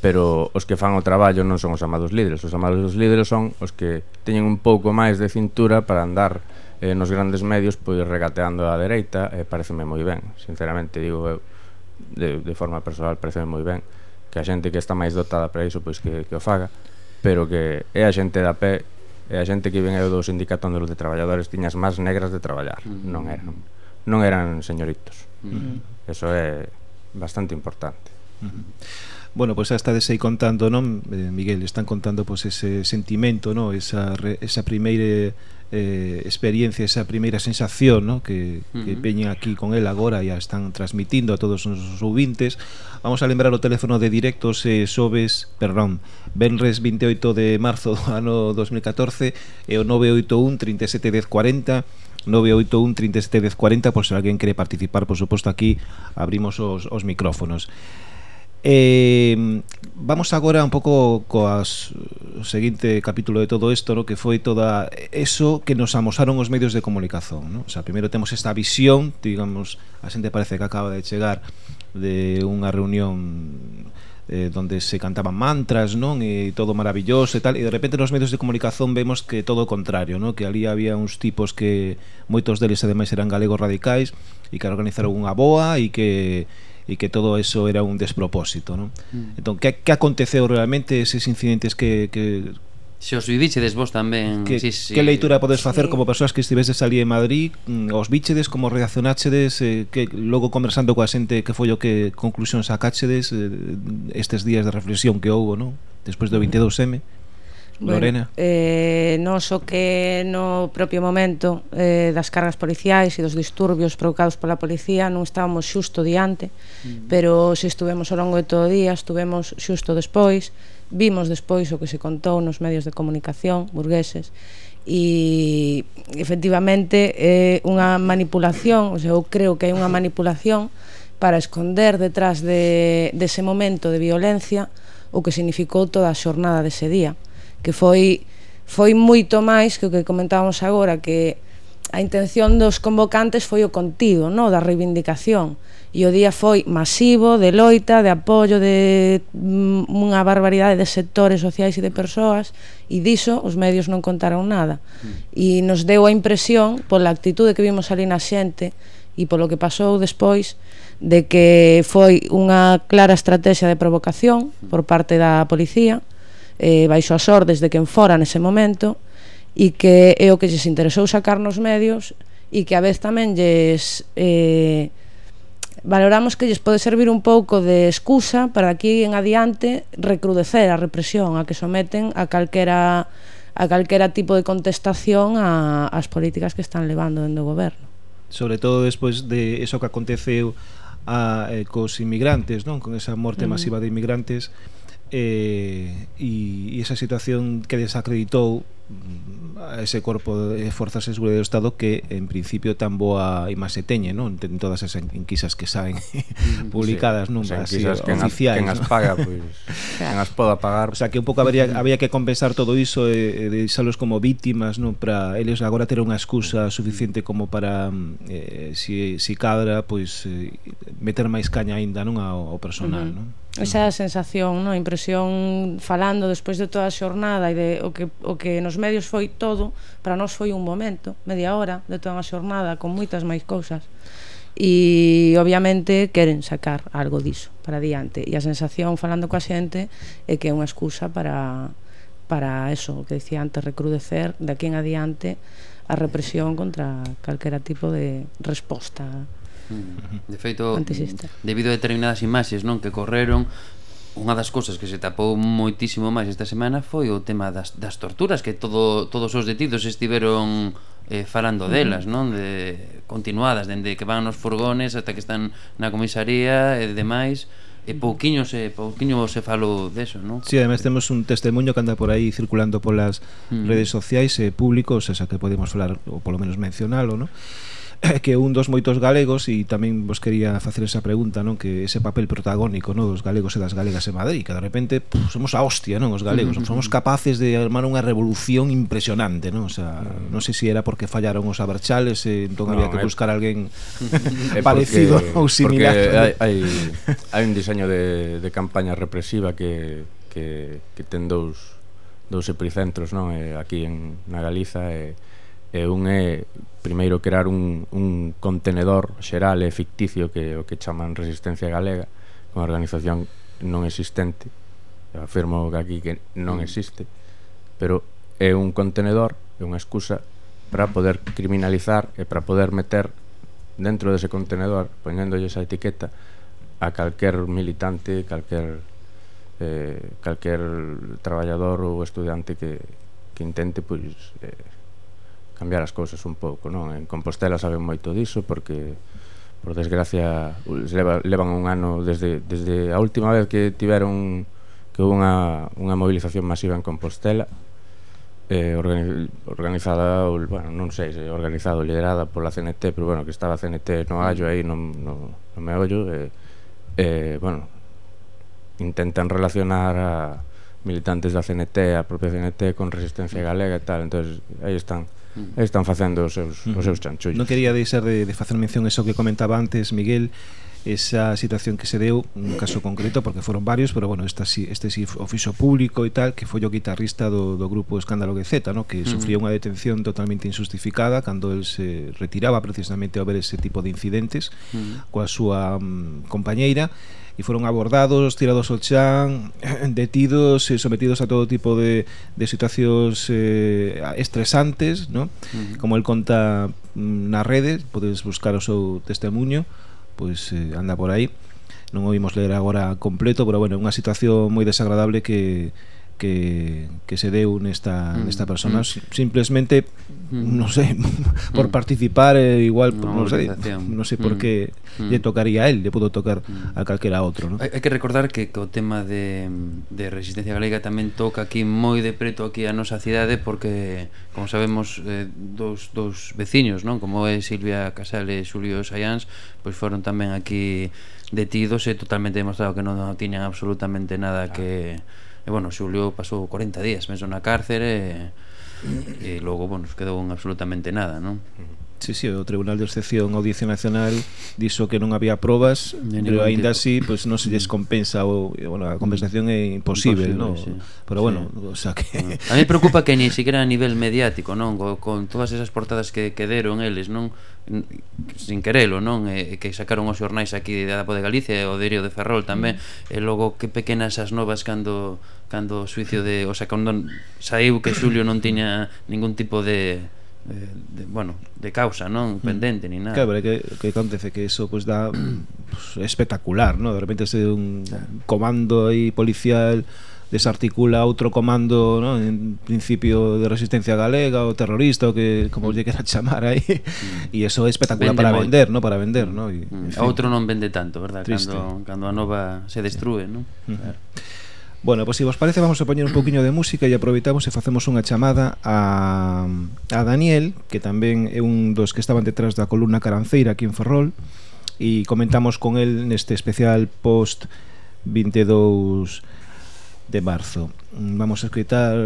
pero os que fan o traballo non son os amados líderes. Os amados líderes son os que teñen un pouco máis de cintura para andar eh, nos grandes medios pois regateando a dereita e eh, pareceme moi ben, sinceramente digo eu de, de forma personal pareceme moi ben que a xente que está máis dotada para iso pois que, que o faga pero que é a xente da pé é a xente que ven do sindicato onde os de traballadores tiñas máis negras de traballar. Uh -huh. non eran. Non eran señoritos. Uh -huh. eso é bastante importante. Uh -huh. Bueno, pois pues, estades aí contando, non, eh, Miguel, están contando pois pues, ese sentimento, non, esa re, esa primeira eh, experiencia, esa primeira sensación ¿no? que, uh -huh. que veñen aquí con el agora e están transmitindo a todos os ouvintes vamos a lembrar o teléfono de directos eh, Sobes, perdón Benres 28 de marzo do ano 2014 e o 981 37 10 40 981 37 10 40 por se alguén quere participar, por suposto aquí abrimos os, os micrófonos Eh, vamos agora un pouco coas o seguinte capítulo de todo isto, no que foi toda eso que nos amosaron os medios de comunicación, no? O sea, primeiro temos esta visión, digamos, a xente parece que acaba de chegar de unha reunión eh, donde se cantaban mantras, non? E todo maravilloso e tal, e de repente nos medios de comunicación vemos que todo o contrario, non? Que ali había uns tipos que moitos deles ademais eran galegos radicais e que organizaron unha boa e que e que todo eso era un despropósito non? Mm. entón, que, que aconteceu realmente eses incidentes que, que Se os vivíxedes vos tamén Que, sí, sí. que leitura podes facer sí. como persoas que estiveses ali en Madrid mm, Os víxedes, como reaccionáxedes eh, que Logo conversando coa xente que foi o que conclusión sacaxedes eh, Estes días de reflexión que houve, non? Despois do mm. 22M Lorena. Bueno, eh, nos o que no propio momento eh, das cargas policiais e dos disturbios provocados pola policía non estábamos xusto diante, mm. pero se estuvemos ao longo de todo o día, estuvemos xusto despois, vimos despois o que se contou nos medios de comunicación burgueses e efectivamente é eh, unha manipulación, o sea, eu creo que hai unha manipulación para esconder detrás de, dese momento de violencia o que significou toda a xornada dese día que foi foi moito máis que o que comentábamos agora que a intención dos convocantes foi o contido, no, da reivindicación. E o día foi masivo, de loita, de apoio de mm, unha barbaridade de sectores sociais e de persoas, e diso os medios non contaron nada. Mm. E nos deu a impresión, pola actitude que vimos ali na xente, e polo que pasou despois de que foi unha clara estrategia de provocación por parte da policía eh, baixo as ordes de quen fora nese momento e que é o que lles interesou sacar nos medios e que a vez tamén lles eh, valoramos que lles pode servir un pouco de excusa para aquí en adiante recrudecer a represión a que someten a calquera a calquera tipo de contestación a, as políticas que están levando dentro do goberno. Sobre todo despois de eso que aconteceu a, eh, cos inmigrantes, non? Con esa morte masiva de inmigrantes, mm eh, e, e esa situación que desacreditou mm, a ese corpo de forzas de seguridade do Estado que en principio tan boa imaxe teñe, non? En todas as enquisas que saen publicadas, sí, non? As así, que oficiais, quen as, ¿no? quen as paga, pois, pues, quen as poda pagar. O sea, que un pouco habría, había que compensar todo iso eh, eh, e, e deixalos como vítimas, non? Para eles agora ter unha excusa suficiente como para mm, eh, si, si cadra, pois eh, meter máis caña aínda, non? Ao, ao personal, uh -huh. non? Esa a sensación, non? a impresión falando despois de toda a xornada e de o que, o que nos medios foi todo, para nós foi un momento, media hora de toda a xornada con moitas máis cousas. E obviamente queren sacar algo diso para diante. E a sensación falando coa xente é que é unha excusa para para eso, que dicía antes, recrudecer de aquí en adiante a represión contra calquera tipo de resposta Mm. De feito, debido a determinadas imaxes non que correron, unha das cousas que se tapou moitísimo máis esta semana foi o tema das, das torturas que todo, todos os detidos estiveron eh, falando delas, non? De continuadas, dende que van nos furgones ata que están na comisaría e demais. E pouquiño se, pouquiño se falo deso, non? Si, sí, ademais temos un testemunho que anda por aí circulando polas mm. redes sociais e públicos, esa que podemos falar ou polo menos mencionalo, non? que é un dos moitos galegos e tamén vos quería facer esa pregunta, non? Que ese papel protagónico, non, dos galegos e das galegas en Madrid, que de repente puf, somos a hostia, non, os galegos, somos capaces de armar unha revolución impresionante, non? O sea, mm. non sei se era porque fallaron os aberchales e entón no, había que eh. buscar alguén eh, parecido porque, ou similar. Porque hai, hai, hai un diseño de, de campaña represiva que, que, que ten dous dous epicentros, non? Eh, aquí en na Galiza e eh, E un é primeiro crear un, un contenedor xeral e ficticio que o que chaman Resistencia Galega, unha organización non existente. Eu afirmo que aquí que non mm. existe, pero é un contenedor, é unha excusa para poder criminalizar e para poder meter dentro dese contenedor, poñéndolle esa etiqueta a calquer militante, calquer eh, calquer traballador ou estudiante que, que intente pois, eh, cambiar as cousas un pouco, non? En Compostela saben moito diso porque por desgracia leva, levan un ano desde, desde a última vez que tiveron que houve unha, unha movilización masiva en Compostela eh, organi organizada ou, bueno, non sei se organizado liderada pola CNT pero bueno, que estaba a CNT no hallo aí non, non, non me ollo eh, eh, bueno intentan relacionar a militantes da CNT a propia CNT con resistencia galega e tal entonces aí están Mm. están facendo os seus, os seus chanchullos. Non quería deixar de, de facer mención eso que comentaba antes Miguel, esa situación que se deu un caso concreto porque foron varios, pero bueno, esta si este si oficio público e tal, que foi o guitarrista do, do grupo Escándalo GZ, no, que mm. sufría unha detención totalmente injustificada cando el se retiraba precisamente ao ver ese tipo de incidentes mm. coa súa um, compañeira e foron abordados, tirados ao chan, detidos e sometidos a todo tipo de, de situacións eh, estresantes, ¿no? Uh -huh. como el conta mm, nas redes, podes buscar o seu testemunho, pois eh, anda por aí. Non o vimos ler agora completo, pero bueno, é unha situación moi desagradable que que, que se deu nesta, nesta mm, persona mm. simplesmente mm. non sei, por mm. participar eh, igual, non sei, non sei por que mm. lle mm. tocaría a él, lle pudo tocar mm. a calquera outro, ¿no? Hai, hai que recordar que, que o tema de, de resistencia galega tamén toca aquí moi de preto aquí a nosa cidade porque, como sabemos, eh, dos, dos veciños, non? Como é Silvia Casal e Xulio Sayans, pois foron tamén aquí detidos e totalmente demostrado que non tiñan absolutamente nada que... E bueno, Xulio pasou 40 días mesmo na cárcere e e logo, bueno, quedou en absolutamente nada, non? Uh -huh. Sí, sí, o Tribunal de Excepción Audiencia Nacional dixo que non había probas, pero aínda así pois pues, non se descompensa ou bueno, a compensación é imposible, imposible no? sí. Pero bueno, sí. o sea que A mí preocupa que ni siquiera a nivel mediático, non, Co, con todas esas portadas que que deron eles, non sin querelo, non? Eh, que sacaron os xornais aquí da Apo de Galicia e o Diario de Ferrol tamén. Mm. E logo que pequenas as novas cando cando o suicio de, o sea, cando saiu que Xulio non tiña ningún tipo de de, de, bueno, de causa, non mm. pendente ni nada. Claro, pero que que acontece que eso pues pois, dá pues, espectacular, ¿no? De repente se un claro. comando aí policial desarticula outro comando, ¿no? en principio de resistencia galega o terrorista o que como lle quera chamar aí. Mm. E iso é espectacular vende para moito. vender, ¿no? Para vender, ¿no? E, mm. en fin. Outro non vende tanto, ¿verdad? Triste. Cando cando a nova se destrúe, ¿no? Mm. Claro. Bueno, pois pues, se vos parece vamos a poñer un poquinho de música e aproveitamos e facemos unha chamada a, a Daniel, que tamén é un dos que estaban detrás da columna Caranceira aquí en Ferrol, e comentamos con el neste especial post 22 de marzo. Vamos a escritar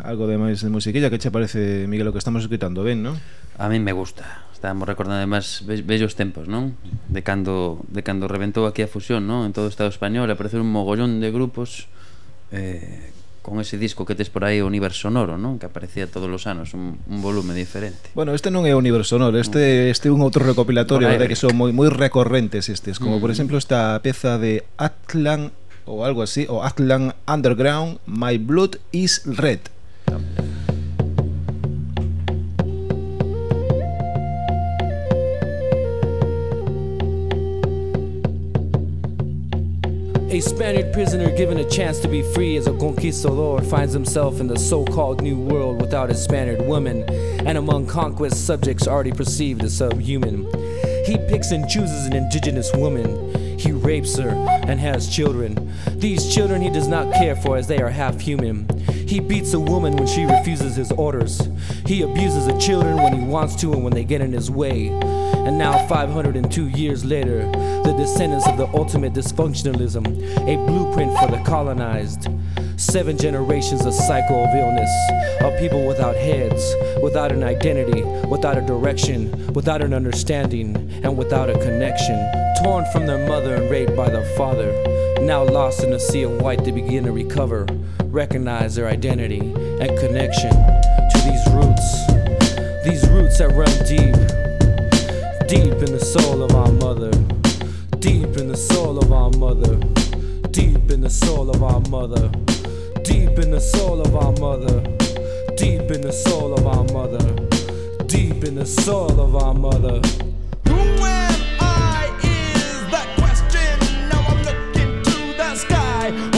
algo de máis de musiquilla que che parece, Miguel, o que estamos escritando ben, non? A mí me gusta. Estamos recordando además bellos tempos, non? De cando de cando reventou aquí a fusión, non? En todo o Estado español apareceu un mogollón de grupos eh, con ese disco que tes por aí o Universo Sonoro, non? Que aparecía todos os anos un, un volume diferente. Bueno, este non é o Universo Sonoro, este mm. este é un outro recopilatorio, verdade que son moi moi recorrentes estes, como mm. por exemplo esta peza de Atlan ou algo así, o Atlan Underground, My Blood is Red. A Spaniard prisoner given a chance to be free as a conquistador finds himself in the so called New World without his Spaniard woman, and among conquest subjects already perceived as subhuman. He picks and chooses an indigenous woman. He rapes her and has children. These children he does not care for as they are half human. He beats a woman when she refuses his orders. He abuses the children when he wants to and when they get in his way. And now, 502 years later, the descendants of the ultimate dysfunctionalism, a blueprint for the colonized. Seven generations of cycle of illness, of people without heads, without an identity, without a direction, without an understanding, and without a connection. Torn from their mother and raped by their father. Now lost in a sea of white, they begin to recover, recognize their identity and connection to these roots. These roots that run deep Deep in the soul of our mother. Deep in the soul of our mother. Deep in the soul of our mother. Deep in the soul of our mother. Deep in the soul of our mother. Deep in the soul of our mother. Cause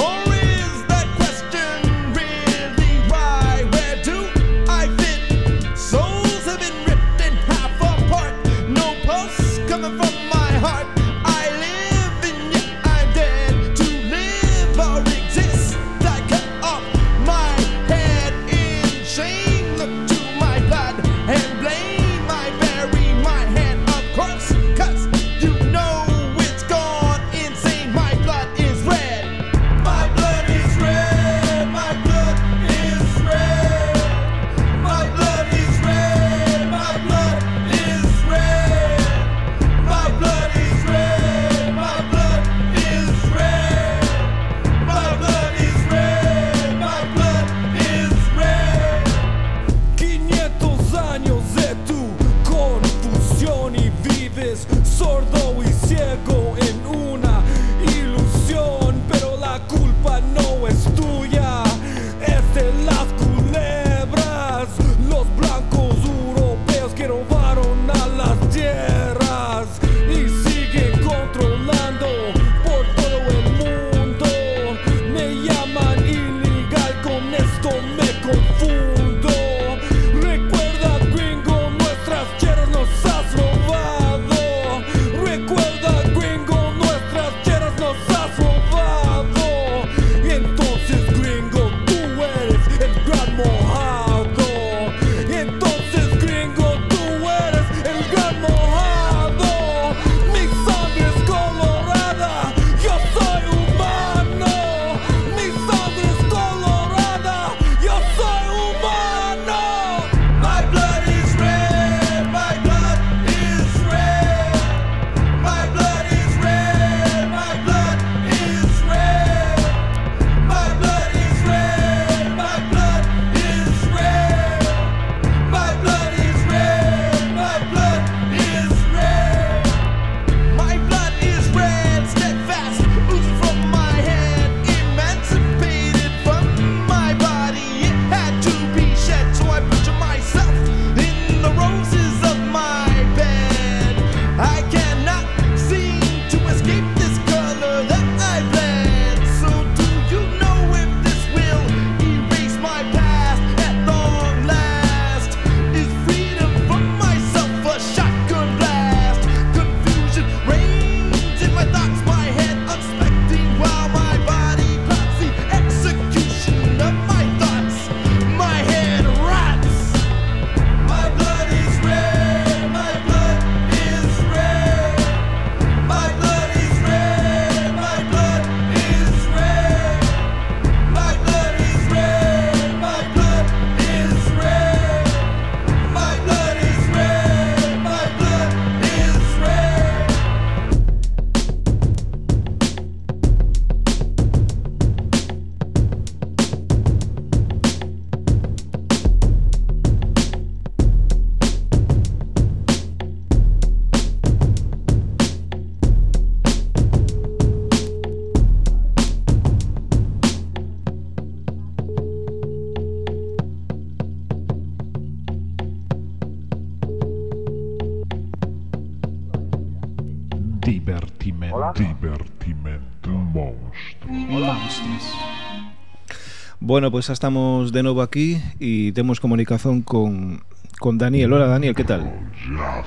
Bueno, pues estamos de novo aquí y temos comunicación con, con Daniel. Hola Daniel, ¿qué tal?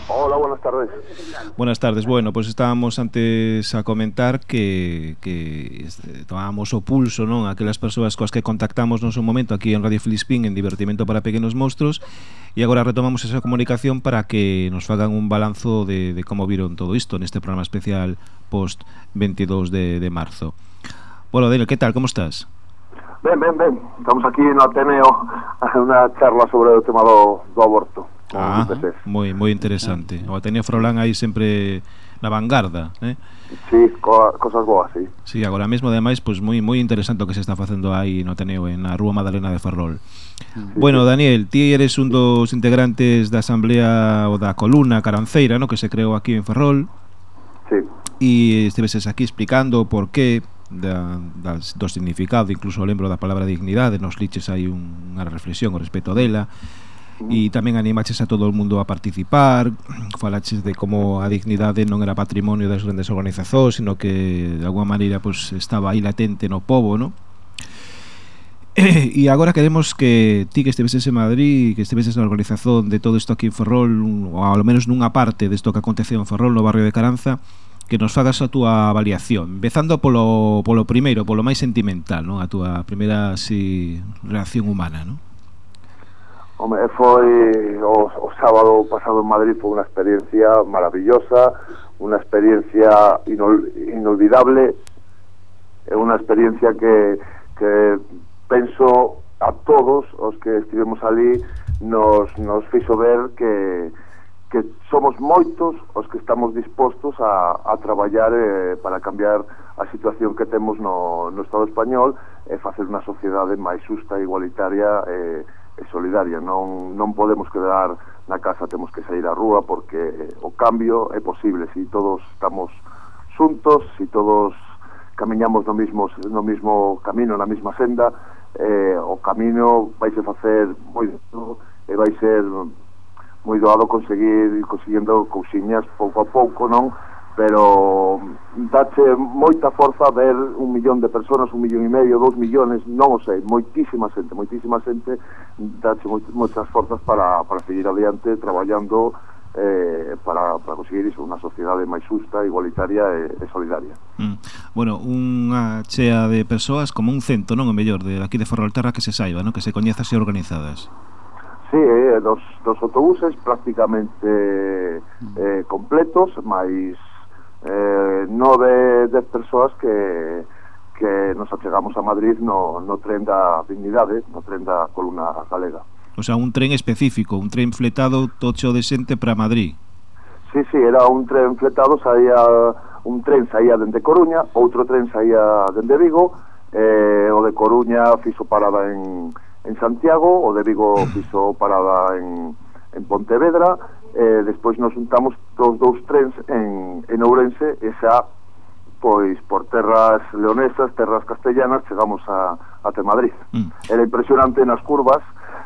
Hola, buenas tardes. Buenas tardes. Bueno, pues estábamos antes a comentar que, que este, tomábamos o pulso non aquelas persoas coas que contactamos no seu momento aquí en Radio Filispín en Divertimento para Pequenos Monstruos e agora retomamos esa comunicación para que nos fagan un balanzo de, de como viron todo isto neste programa especial post 22 de, de marzo. Bueno, Daniel, ¿qué tal? ¿Cómo estás? Ben, ben, ben. Estamos aquí no Ateneo unha charla sobre o tema do, do aborto. Ah, moi, moi interesante. O Ateneo Frolán aí sempre na vanguarda, eh? Sí, co cosas boas, sí. Sí, agora mesmo, ademais, pois moi moi interesante o que se está facendo aí no Ateneo, en a Rúa Madalena de Ferrol. Sí, bueno, Daniel, ti eres un dos integrantes da Asamblea ou da Coluna Caranceira, no? que se creou aquí en Ferrol. Sí. E esteveses aquí explicando por que da, das, do significado, incluso lembro da palabra dignidade, nos liches hai un, unha reflexión ao respecto dela, e tamén animaches a todo o mundo a participar, falaches de como a dignidade non era patrimonio das grandes organizacións, sino que de alguma maneira pues, estaba aí latente no povo, no? E agora queremos que ti que esteveses en Madrid Que esteveses na organización de todo isto aquí en Ferrol un, Ou ao menos nunha parte desto que aconteceu en Ferrol no barrio de Caranza que nos fagas a túa avaliación empezando polo, polo primeiro, polo máis sentimental non? a túa primeira si, reacción humana non? Home, foi o, o sábado pasado en Madrid foi unha experiencia maravillosa unha experiencia inol, inolvidable é unha experiencia que, que penso a todos os que estivemos ali nos, nos fixo ver que, que somos moitos os que estamos dispostos a, a traballar eh, para cambiar a situación que temos no, no Estado español e eh, facer unha sociedade máis xusta, igualitaria eh, e solidaria. Non, non podemos quedar na casa, temos que sair á rúa porque eh, o cambio é posible se si todos estamos xuntos, se si todos camiñamos no mismo, no mismo camino, na mesma senda, eh, o camino vai ser facer moi e vai ser moi doado conseguir conseguindo cousiñas pouco a pouco, non? Pero mm, dache moita forza ver un millón de personas, un millón e medio, dous millones, non o sei, moitísima xente, moitísima xente dache moitas forzas para, para seguir adiante traballando eh, para, para conseguir iso, unha sociedade máis xusta, igualitaria e, e solidaria. Mm. Bueno, unha chea de persoas como un cento, non o mellor, de aquí de Ferrolterra que se saiba, non? que se coñezas e organizadas. Sí, eh, dos, dos autobuses prácticamente mm. eh, completos, máis eh, nove, dez persoas que, que nos achegamos a Madrid no, no tren da dignidade, no tren da columna galega. O sea, un tren específico, un tren fletado tocho de xente para Madrid. Sí, sí, era un tren fletado, saía un tren saía dende Coruña, outro tren saía dende Vigo, eh, o de Coruña fixo parada en en Santiago, o de Vigo fixo parada en, en Pontevedra, eh, despois nos juntamos os dous trens en, en Ourense e xa pois por terras leonesas, terras castellanas, chegamos a, até Madrid. Mm. Era impresionante nas curvas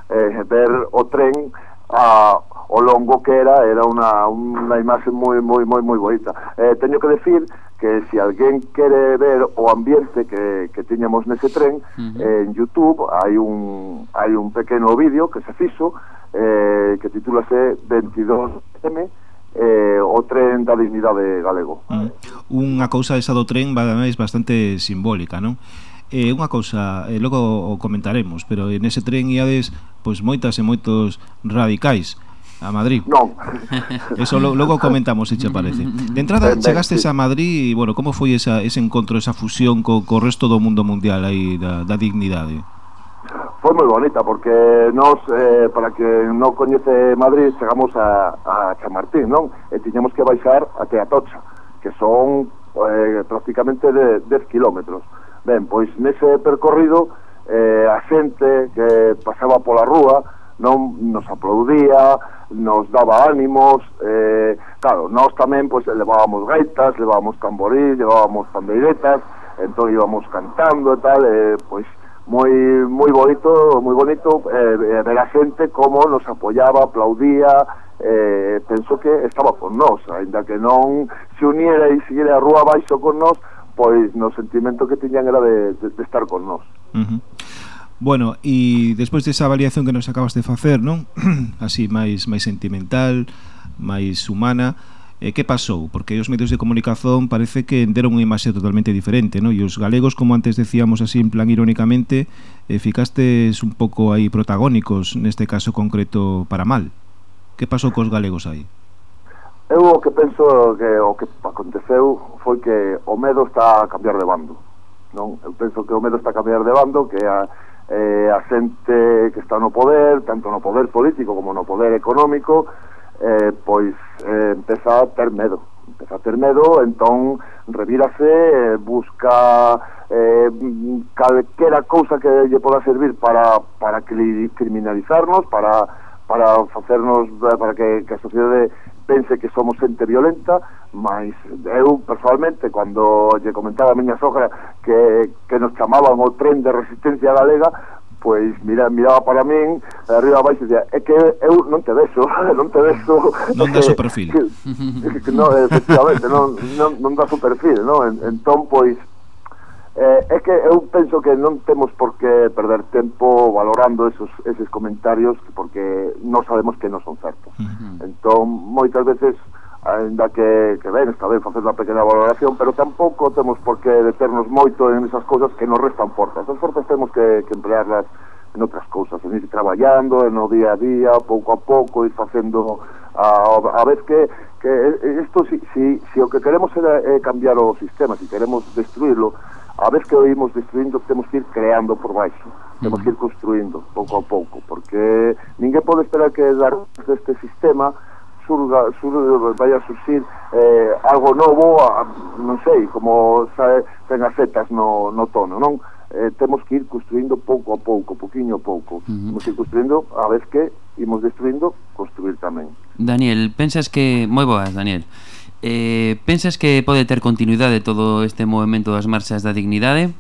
eh, ver o tren a, o longo que era era unha, unha imaxe moi moi moi moi bonita. Eh, teño que decir que se si alguén quere ver o ambiente que, que tiñamos nese tren, uh -huh. eh, en Youtube hai un, hai un pequeno vídeo que se fixo eh, que titúlase 22M eh, o tren da dignidade galego. Uh -huh. Unha cousa esa do tren ademais bastante simbólica, non? Eh, unha cousa, eh, logo o comentaremos, pero en ese tren iades pois moitas e moitos radicais a Madrid. Non. Eso lo, logo comentamos, se che parece. De entrada, ben, chegastes sí. a Madrid e, bueno, como foi esa, ese encontro, esa fusión co, co resto do mundo mundial aí da, da dignidade? Foi moi bonita, porque nós, eh, para que non coñece Madrid, chegamos a, a Chamartín, non? E eh, tiñemos que baixar até a Tocha, que son eh, prácticamente de 10 kilómetros. Ben, pois nese percorrido, eh, a xente que pasaba pola rúa, non nos aplaudía, nos daba ánimos, eh, claro, nós tamén pois levábamos gaitas, levábamos tamborís, levábamos pandeiretas, entón íbamos cantando e tal, eh, pois moi moi bonito, moi bonito eh, eh ver a xente como nos apoiaba, aplaudía, eh, penso que estaba con nós, aínda que non se uniera e seguira a rúa baixo con nós, pois no sentimento que tiñan era de, de, de estar con nós. Uh -huh. Bueno, e despois desa avaliación que nos acabas de facer, non? Así máis máis sentimental, máis humana, eh, que pasou? Porque os medios de comunicación parece que deron unha imaxe totalmente diferente, non? E os galegos, como antes decíamos así en plan irónicamente, eh, ficastes un pouco aí protagónicos neste caso concreto para mal. Que pasou cos galegos aí? Eu o que penso que o que aconteceu foi que o medo está a cambiar de bando. Non, eu penso que o medo está a cambiar de bando, que a eh, a xente que está no poder, tanto no poder político como no poder económico, eh, pois eh, empeza a ter medo. Empeza a ter medo, entón revírase, eh, busca eh, calquera cousa que lle poda servir para, para criminalizarnos, para para facernos eh, para que, que a sociedade pense que somos xente violenta, mas eu personalmente cando lle comentaba a miña sogra que, que nos chamaban o tren de resistencia galega, pois mira, miraba para min arriba abaixo e dicía, é que eu non te beso, non te beso. Non das o perfil. Que, que, no, efectivamente, non, non, non das o perfil, non? entón, pois, Eh, é que eu penso que non temos por que perder tempo valorando esos, eses comentarios porque non sabemos que non son certos. Uh -huh. Entón, moitas veces, ainda que, que ben, está ben facer unha pequena valoración, pero tampouco temos por que deternos moito en esas cousas que nos restan forzas. As forzas temos que, que emplearlas en outras cousas, en ir traballando, en o día a día, pouco a pouco, ir facendo a, a vez que, que eh, isto, si, si, si o que queremos é, é cambiar o sistema, si queremos destruirlo, a vez que o imos destruindo temos que ir creando por baixo temos que ir construindo pouco a pouco porque ninguén pode esperar que dar deste sistema surga, surga vai a surgir eh, algo novo a, non sei, como sabe, ten as setas no, no tono non? Eh, temos que ir construindo pouco a pouco poquinho a pouco. Uh -huh. temos que ir construindo a vez que imos destruindo construir tamén. Daniel, pensas que moi boas Daniel eh, pensas que pode ter continuidade todo este movimento das marchas da dignidade?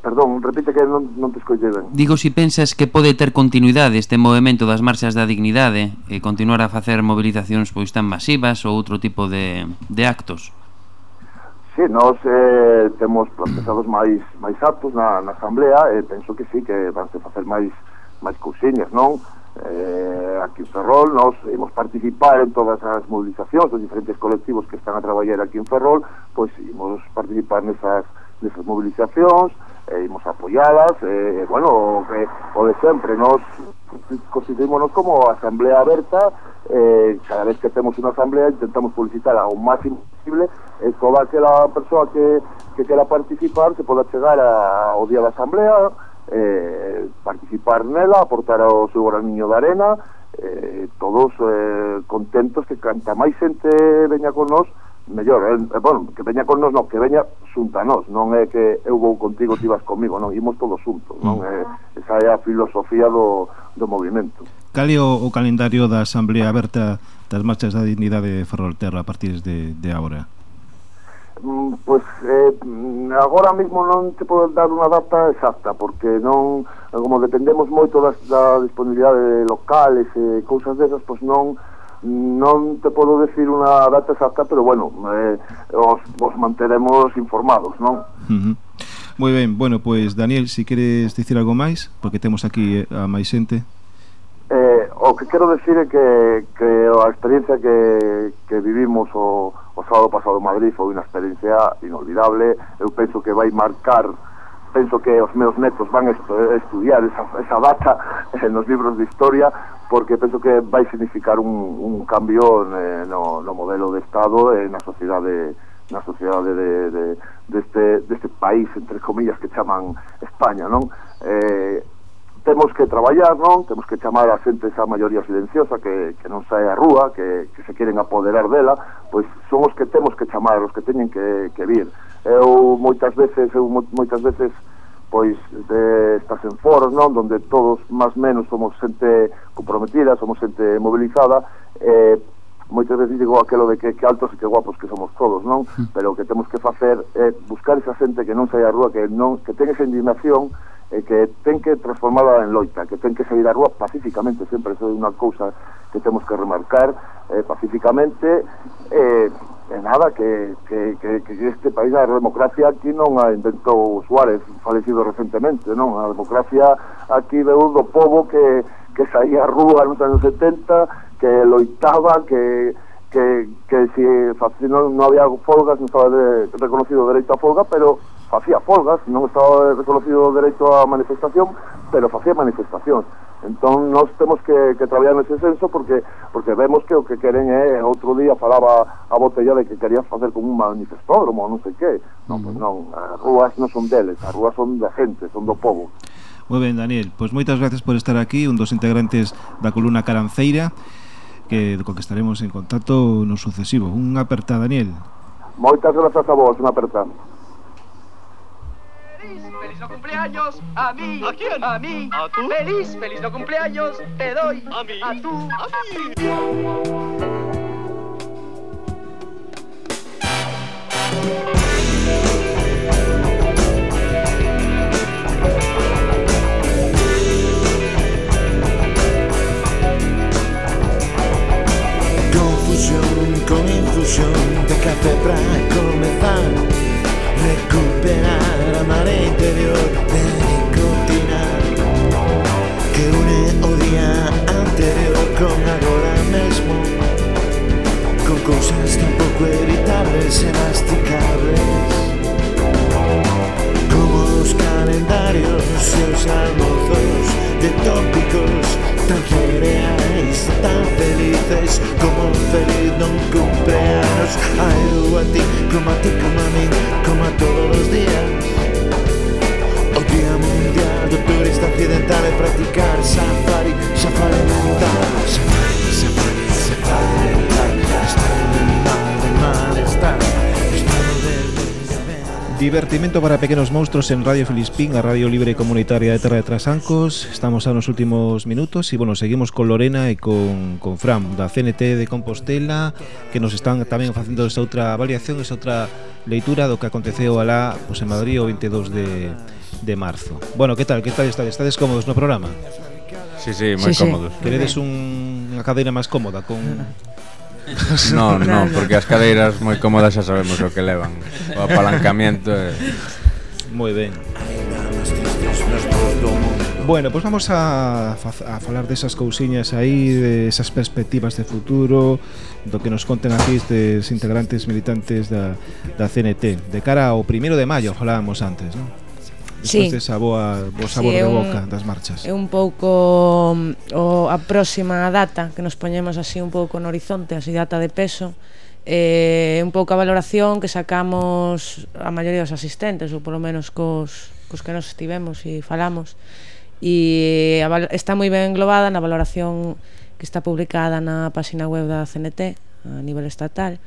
Perdón, repite que non, non te escollei ben Digo si pensas que pode ter continuidade este movimento das marchas da dignidade e continuar a facer movilizacións pois tan masivas ou outro tipo de, de actos Sí, nós eh, temos planteados máis máis actos na, na asamblea e penso que sí que vanse facer máis máis cousiñas, non? eh, aquí en Ferrol, nos imos participar en todas as movilizacións dos diferentes colectivos que están a traballar aquí en Ferrol, pois imos participar nesas, nesas movilizacións, e imos apoiadas, e, bueno, que, o de sempre, nos constituímonos como asamblea aberta, eh, cada vez que temos unha asamblea intentamos publicitar ao máximo posible e coba que la persoa que, que quera participar se poda chegar a, ao día da asamblea eh, participar nela, aportar o seu graniño de arena, eh, todos eh, contentos que canta máis xente veña con nós, mellor, eh, eh bueno, que veña con nós, non, que veña xunta nós, non é que eu vou contigo, ti vas comigo, non, imos todos xuntos, non é, esa é a filosofía do, do movimento. Cal é o, o calendario da Asamblea Aberta das Marchas da Dignidade de Ferrolterra a partir de, de agora? Mm, pues eh, mm, agora mesmo non te podo dar unha data exacta porque non como dependemos moito das, da disponibilidade de locales e eh, cousas desas, pois non non te podo decir unha data exacta, pero bueno, eh, os, os manteremos informados, non? Uh -huh. Moi ben, bueno, pois Daniel, si queres dicir algo máis, porque temos aquí eh, a máis xente eh, o que quero decir é que, que a experiencia que, que vivimos o, o sábado pasado en Madrid foi unha experiencia inolvidable eu penso que vai marcar penso que os meus netos van a estudiar esa, esa data eh, nos libros de historia porque penso que vai significar un, un cambio eh, no, no modelo de Estado e na sociedade na sociedade de, de, deste, deste país, entre comillas, que chaman España, non? Eh, temos que traballar, non? Temos que chamar a xente esa maioría silenciosa que, que non sae a rúa, que, que se queren apoderar dela, pois son os que temos que chamar, os que teñen que, que vir. Eu moitas veces, eu moitas veces pois de, estás en foros, non? Donde todos máis menos somos xente comprometida, somos xente mobilizada, eh, moitas veces digo aquelo de que, que altos e que guapos que somos todos, non? Hmm. Pero o que temos que facer é buscar esa xente que non saia a rúa, que non que ten esa indignación e que ten que transformala en loita, que ten que sair a rúa pacíficamente, sempre iso é unha cousa que temos que remarcar eh, pacíficamente, eh, e nada, que, que, que, que este país a democracia aquí non a inventou Suárez, falecido recentemente, non? A democracia aquí veu do povo que, que saía a rúa nos anos 70, que loitaba, que, que, que si non, non había folgas, non estaba de, reconocido o dereito a folga, pero facía folgas, non estaba reconocido o dereito á manifestación, pero facía manifestación. Entón, nós temos que, que traballar nese senso porque porque vemos que o que queren é, outro día falaba a botella de que quería facer como un manifestódromo, non sei que. Non, pois non, as rúas non son deles, as rúas son da gente, son do povo. Moi ben, Daniel, pois moitas gracias por estar aquí, un dos integrantes da columna Caranceira, que co que estaremos en contacto no sucesivo. Un aperta, Daniel. Moitas grazas a vos, un aperta. Feliz no cumpleaños a mí. ¿A quién? A mí. ¿A tú? Feliz, feliz no cumpleaños te doy. A mí. A tú. A mí. Confusión con infusión de café para comenzar recuperar a marea interior de nicotina que une o día anterior con agora mesmo con cousas tan pouco evitables e masticables seus calendarios, seus almorzos de tópicos tan reais, tan felices como un feliz non cumpleanos a eu, a ti, como a ti, como a mí, como a todos os días. O Día Mundial do Turista occidental é practicar safari, safari mental. Safari, safari, safari. Divertimento para pequenos monstruos en Radio Filispín, a Radio Libre Comunitaria de Terra de Trasancos. Estamos a nos últimos minutos e, bueno, seguimos con Lorena e con, con Fran, da CNT de Compostela, que nos están tamén facendo esa outra avaliación, esa outra leitura do que aconteceu alá pues, en Madrid o 22 de, de marzo. Bueno, que tal, que tal estades? Estades cómodos no programa? Sí, sí, moi sí, cómodos. Sí. Queredes un, unha cadeira máis cómoda con... Non, non, porque as cadeiras moi cómodas xa sabemos o que levan. O apalancamiento é... Moi ben. Bueno, pois pues vamos a, a falar desas cousiñas aí, de esas perspectivas de futuro, do que nos conten aquí estes integrantes militantes da, da CNT. De cara ao primeiro de maio, falábamos antes, non? despois sí. desa boa, bo sabor sí, de boca un, das marchas. É un pouco mm, o, a próxima data que nos poñemos así un pouco no horizonte, así data de peso, eh, un pouco a valoración que sacamos a maioría dos asistentes, ou polo menos cos, cos que nos estivemos e falamos, e eh, a, está moi ben englobada na valoración que está publicada na página web da CNT a nivel estatal,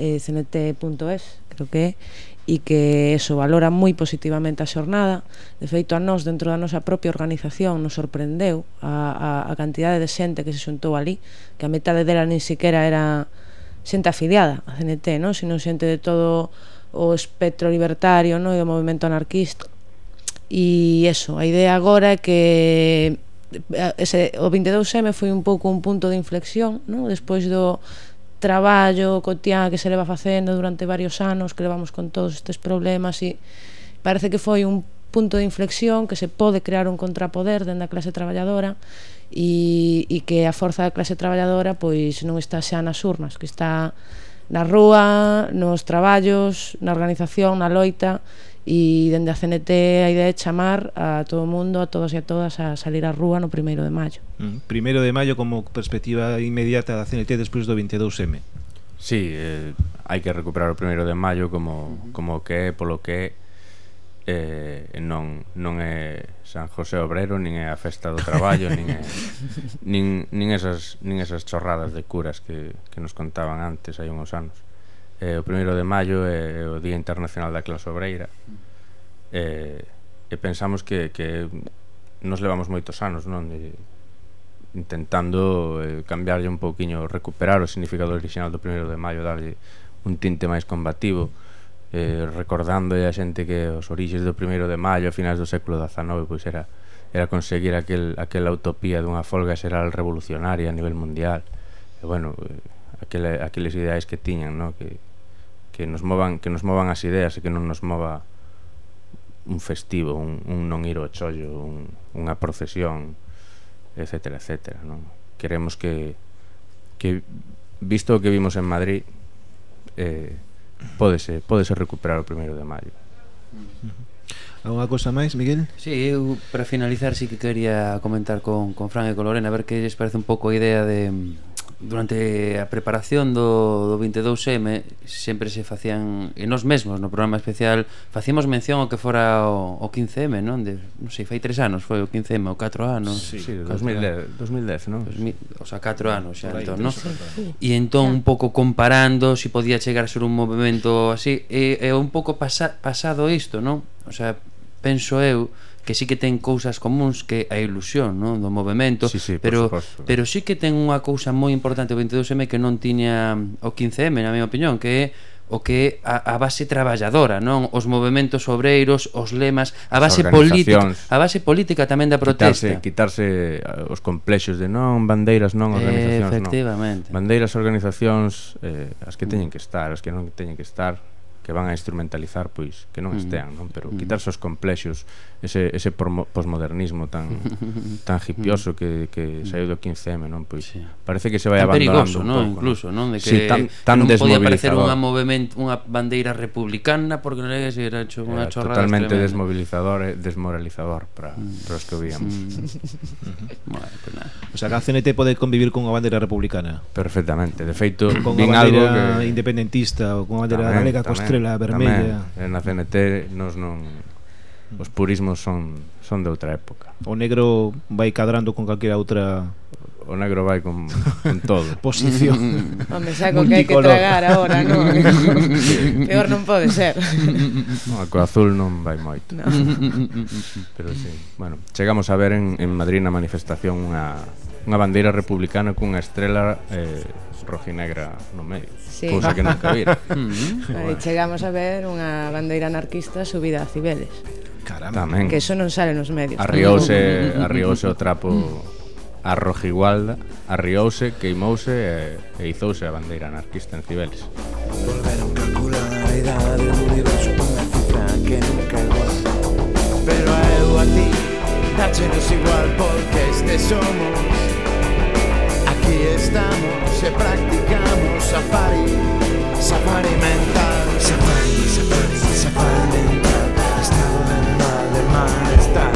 eh, cnt.es, creo que é, e que eso valora moi positivamente a xornada. De feito, a nós, dentro da nosa propia organización, nos sorprendeu a, a, a cantidade de xente que se xuntou ali, que a metade dela nin siquiera era xente afiliada a CNT, non? sino xente de todo o espectro libertario non? e do movimento anarquista. E eso, a idea agora é que eh, ese, o 22M foi un pouco un punto de inflexión, non? despois do traballo cotiá que se leva facendo durante varios anos, que levamos con todos estes problemas e parece que foi un punto de inflexión que se pode crear un contrapoder dende a clase traballadora e, e que a forza da clase traballadora pois non está xa nas urnas, que está na rúa, nos traballos, na organización, na loita e dende a CNT a idea é chamar a todo mundo, a todos e a todas a salir á rúa no primeiro de maio. Mm, primeiro de maio como perspectiva inmediata da CNT despois do 22M. Sí, eh, hai que recuperar o primeiro de maio como, como que é, polo que é, eh, non, non é San José Obrero, nin é a festa do traballo, nin, é, nin, nin, esas, nin esas chorradas de curas que, que nos contaban antes hai uns anos eh, o primeiro de maio é o Día Internacional da Clase Obreira. Eh, e pensamos que, que nos levamos moitos anos non? E, intentando eh, cambiarlle un pouquiño recuperar o significado original do primeiro de maio darlle un tinte máis combativo eh, recordando a xente que os orixes do primeiro de maio a finais do século XIX pois era era conseguir aquel, aquela utopía dunha folga xeral revolucionaria a nivel mundial. E bueno, eh, aquele, aqueles ideais que tiñan no? que, que nos movan que nos movan as ideas e que non nos mova un festivo, un, un non ir ao chollo, un, unha procesión, etcétera, etcétera, non? Queremos que que visto o que vimos en Madrid eh, pódese, pódese recuperar o primeiro de maio. Alguna cosa máis, Miguel? Sí, eu para finalizar si sí que quería comentar con, con Fran e con Lorena A ver que lles parece un pouco a idea de durante a preparación do, do 22M sempre se facían e nós mesmos no programa especial facíamos mención ao que fora o, o 15M, non? De, non sei, fai tres anos foi o 15M, o 4 anos. Sí, sí 2010, 2010, non? 2000, o sea, 4 anos xa entón, non? E entón un pouco comparando se si podía chegar a ser un movimento así e, e un pouco pasa, pasado isto, non? O sea, penso eu que sí que ten cousas comuns que a ilusión non? do movimento sí, sí, pero pero sí que ten unha cousa moi importante o 22M que non tiña o 15M na miña opinión que é o que é a, a base traballadora, non? Os movimentos obreiros, os lemas, a base política, a base política tamén da protesta. Quitarse, quitarse os complexos de non, bandeiras non, organizacións Efectivamente. non. Bandeiras, organizacións, eh, as que teñen que estar, as que non teñen que estar, que van a instrumentalizar pois que non estean, non? Pero quitarse os complexos, ese ese posmodernismo tan tan hipioso que que saiu do 15M, non? Pois sí. parece que se vai abandonando perigoso, non? Incluso, non? De que sí, tan, tan non podía parecer unha movemento unha bandeira republicana porque non era hecho unha era chorrada totalmente tremenda. desmobilizador e eh, desmoralizador para mm. para os que víamos. Mm. Sí. bueno, pues nada. O sea, que a CNT pode convivir con unha bandeira republicana. Perfectamente. De feito, con vin algo que independentista ou con a bandeira galega costre estrela vermella. Tamén, na CNT nos non os purismos son son de outra época. O negro vai cadrando con calquera outra o negro vai con, con todo. Posición. Home, saco que hai que tragar agora, non? Peor non pode ser. No, co azul non vai moito. No. Pero sí. Bueno, chegamos a ver en, en Madrid na manifestación unha, unha bandeira republicana cunha estrela eh, rojinegra no medio. Sí. Cousa que nunca vira mm -hmm. Chegamos a ver unha bandeira anarquista subida a Cibeles. Caramba. Tamén. Que eso non sale nos medios. Arriouse, mm-hmm. arriouse o trapo mm-hmm. a Rojigualda Arriouse, queimouse e, e izouse a bandeira anarquista en Cibeles. Volveron calcular a idade do universo Unha cifra que nunca igual Pero eu a ti dáchenos igual porque este somos aquí estamos e practicamos safari, safari mental. Safari, safari, safari mental. Estado animal, de malestar.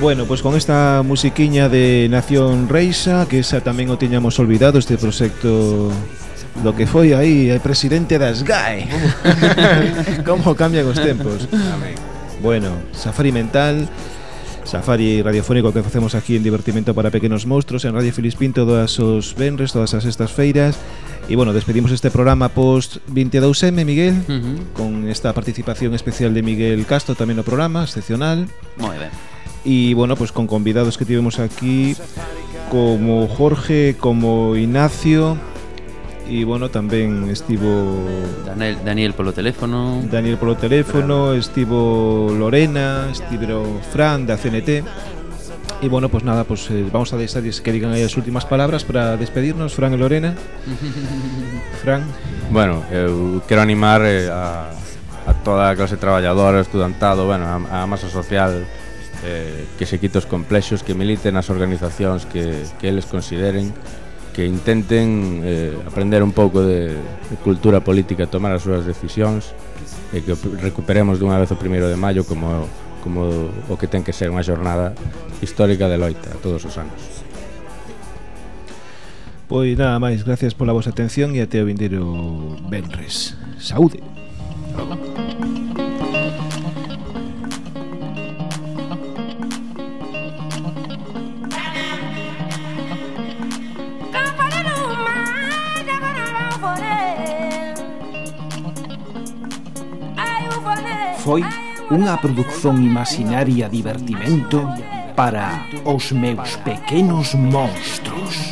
Bueno, pois pues con esta musiquiña de Nación Reixa, que esa tamén o tiñamos olvidado este proxecto do que foi aí o presidente das GAE. Como cambian os tempos. Bueno, Safari Mental safari radiofónico que facemos aquí en Divertimento para Pequenos Monstruos en Radio Filispín todas os venres, todas as estas feiras. E bueno, despedimos este programa post 22M, Miguel uh -huh. Con esta participación especial de Miguel Castro tamén no programa, excepcional. Moi ben E bueno, pues con convidados que tivemos aquí Como Jorge, como Ignacio E, bueno, tamén estivo... Daniel, Daniel polo teléfono. Daniel polo teléfono, Fran. estivo Lorena, estivo Fran da CNT. E, bueno, pues nada, pues eh, vamos a deixar que digan aí as últimas palabras para despedirnos, Fran e Lorena. Fran. Bueno, eu quero animar eh, a, a toda a clase traballadora, estudantado, bueno, a, a masa social eh, que se quite os complexos, que militen as organizacións que, que eles consideren que intenten eh, aprender un pouco de, de cultura política, tomar as súas decisións e que recuperemos dunha vez o primeiro de maio como como o que ten que ser unha xornada histórica de loita todos os anos. Pois nada máis, gracias pola vosa atención e até o vindeiro Benres. Saúde. Saúde. foi unha produción imaginaria divertimento para os meus pequenos monstruos.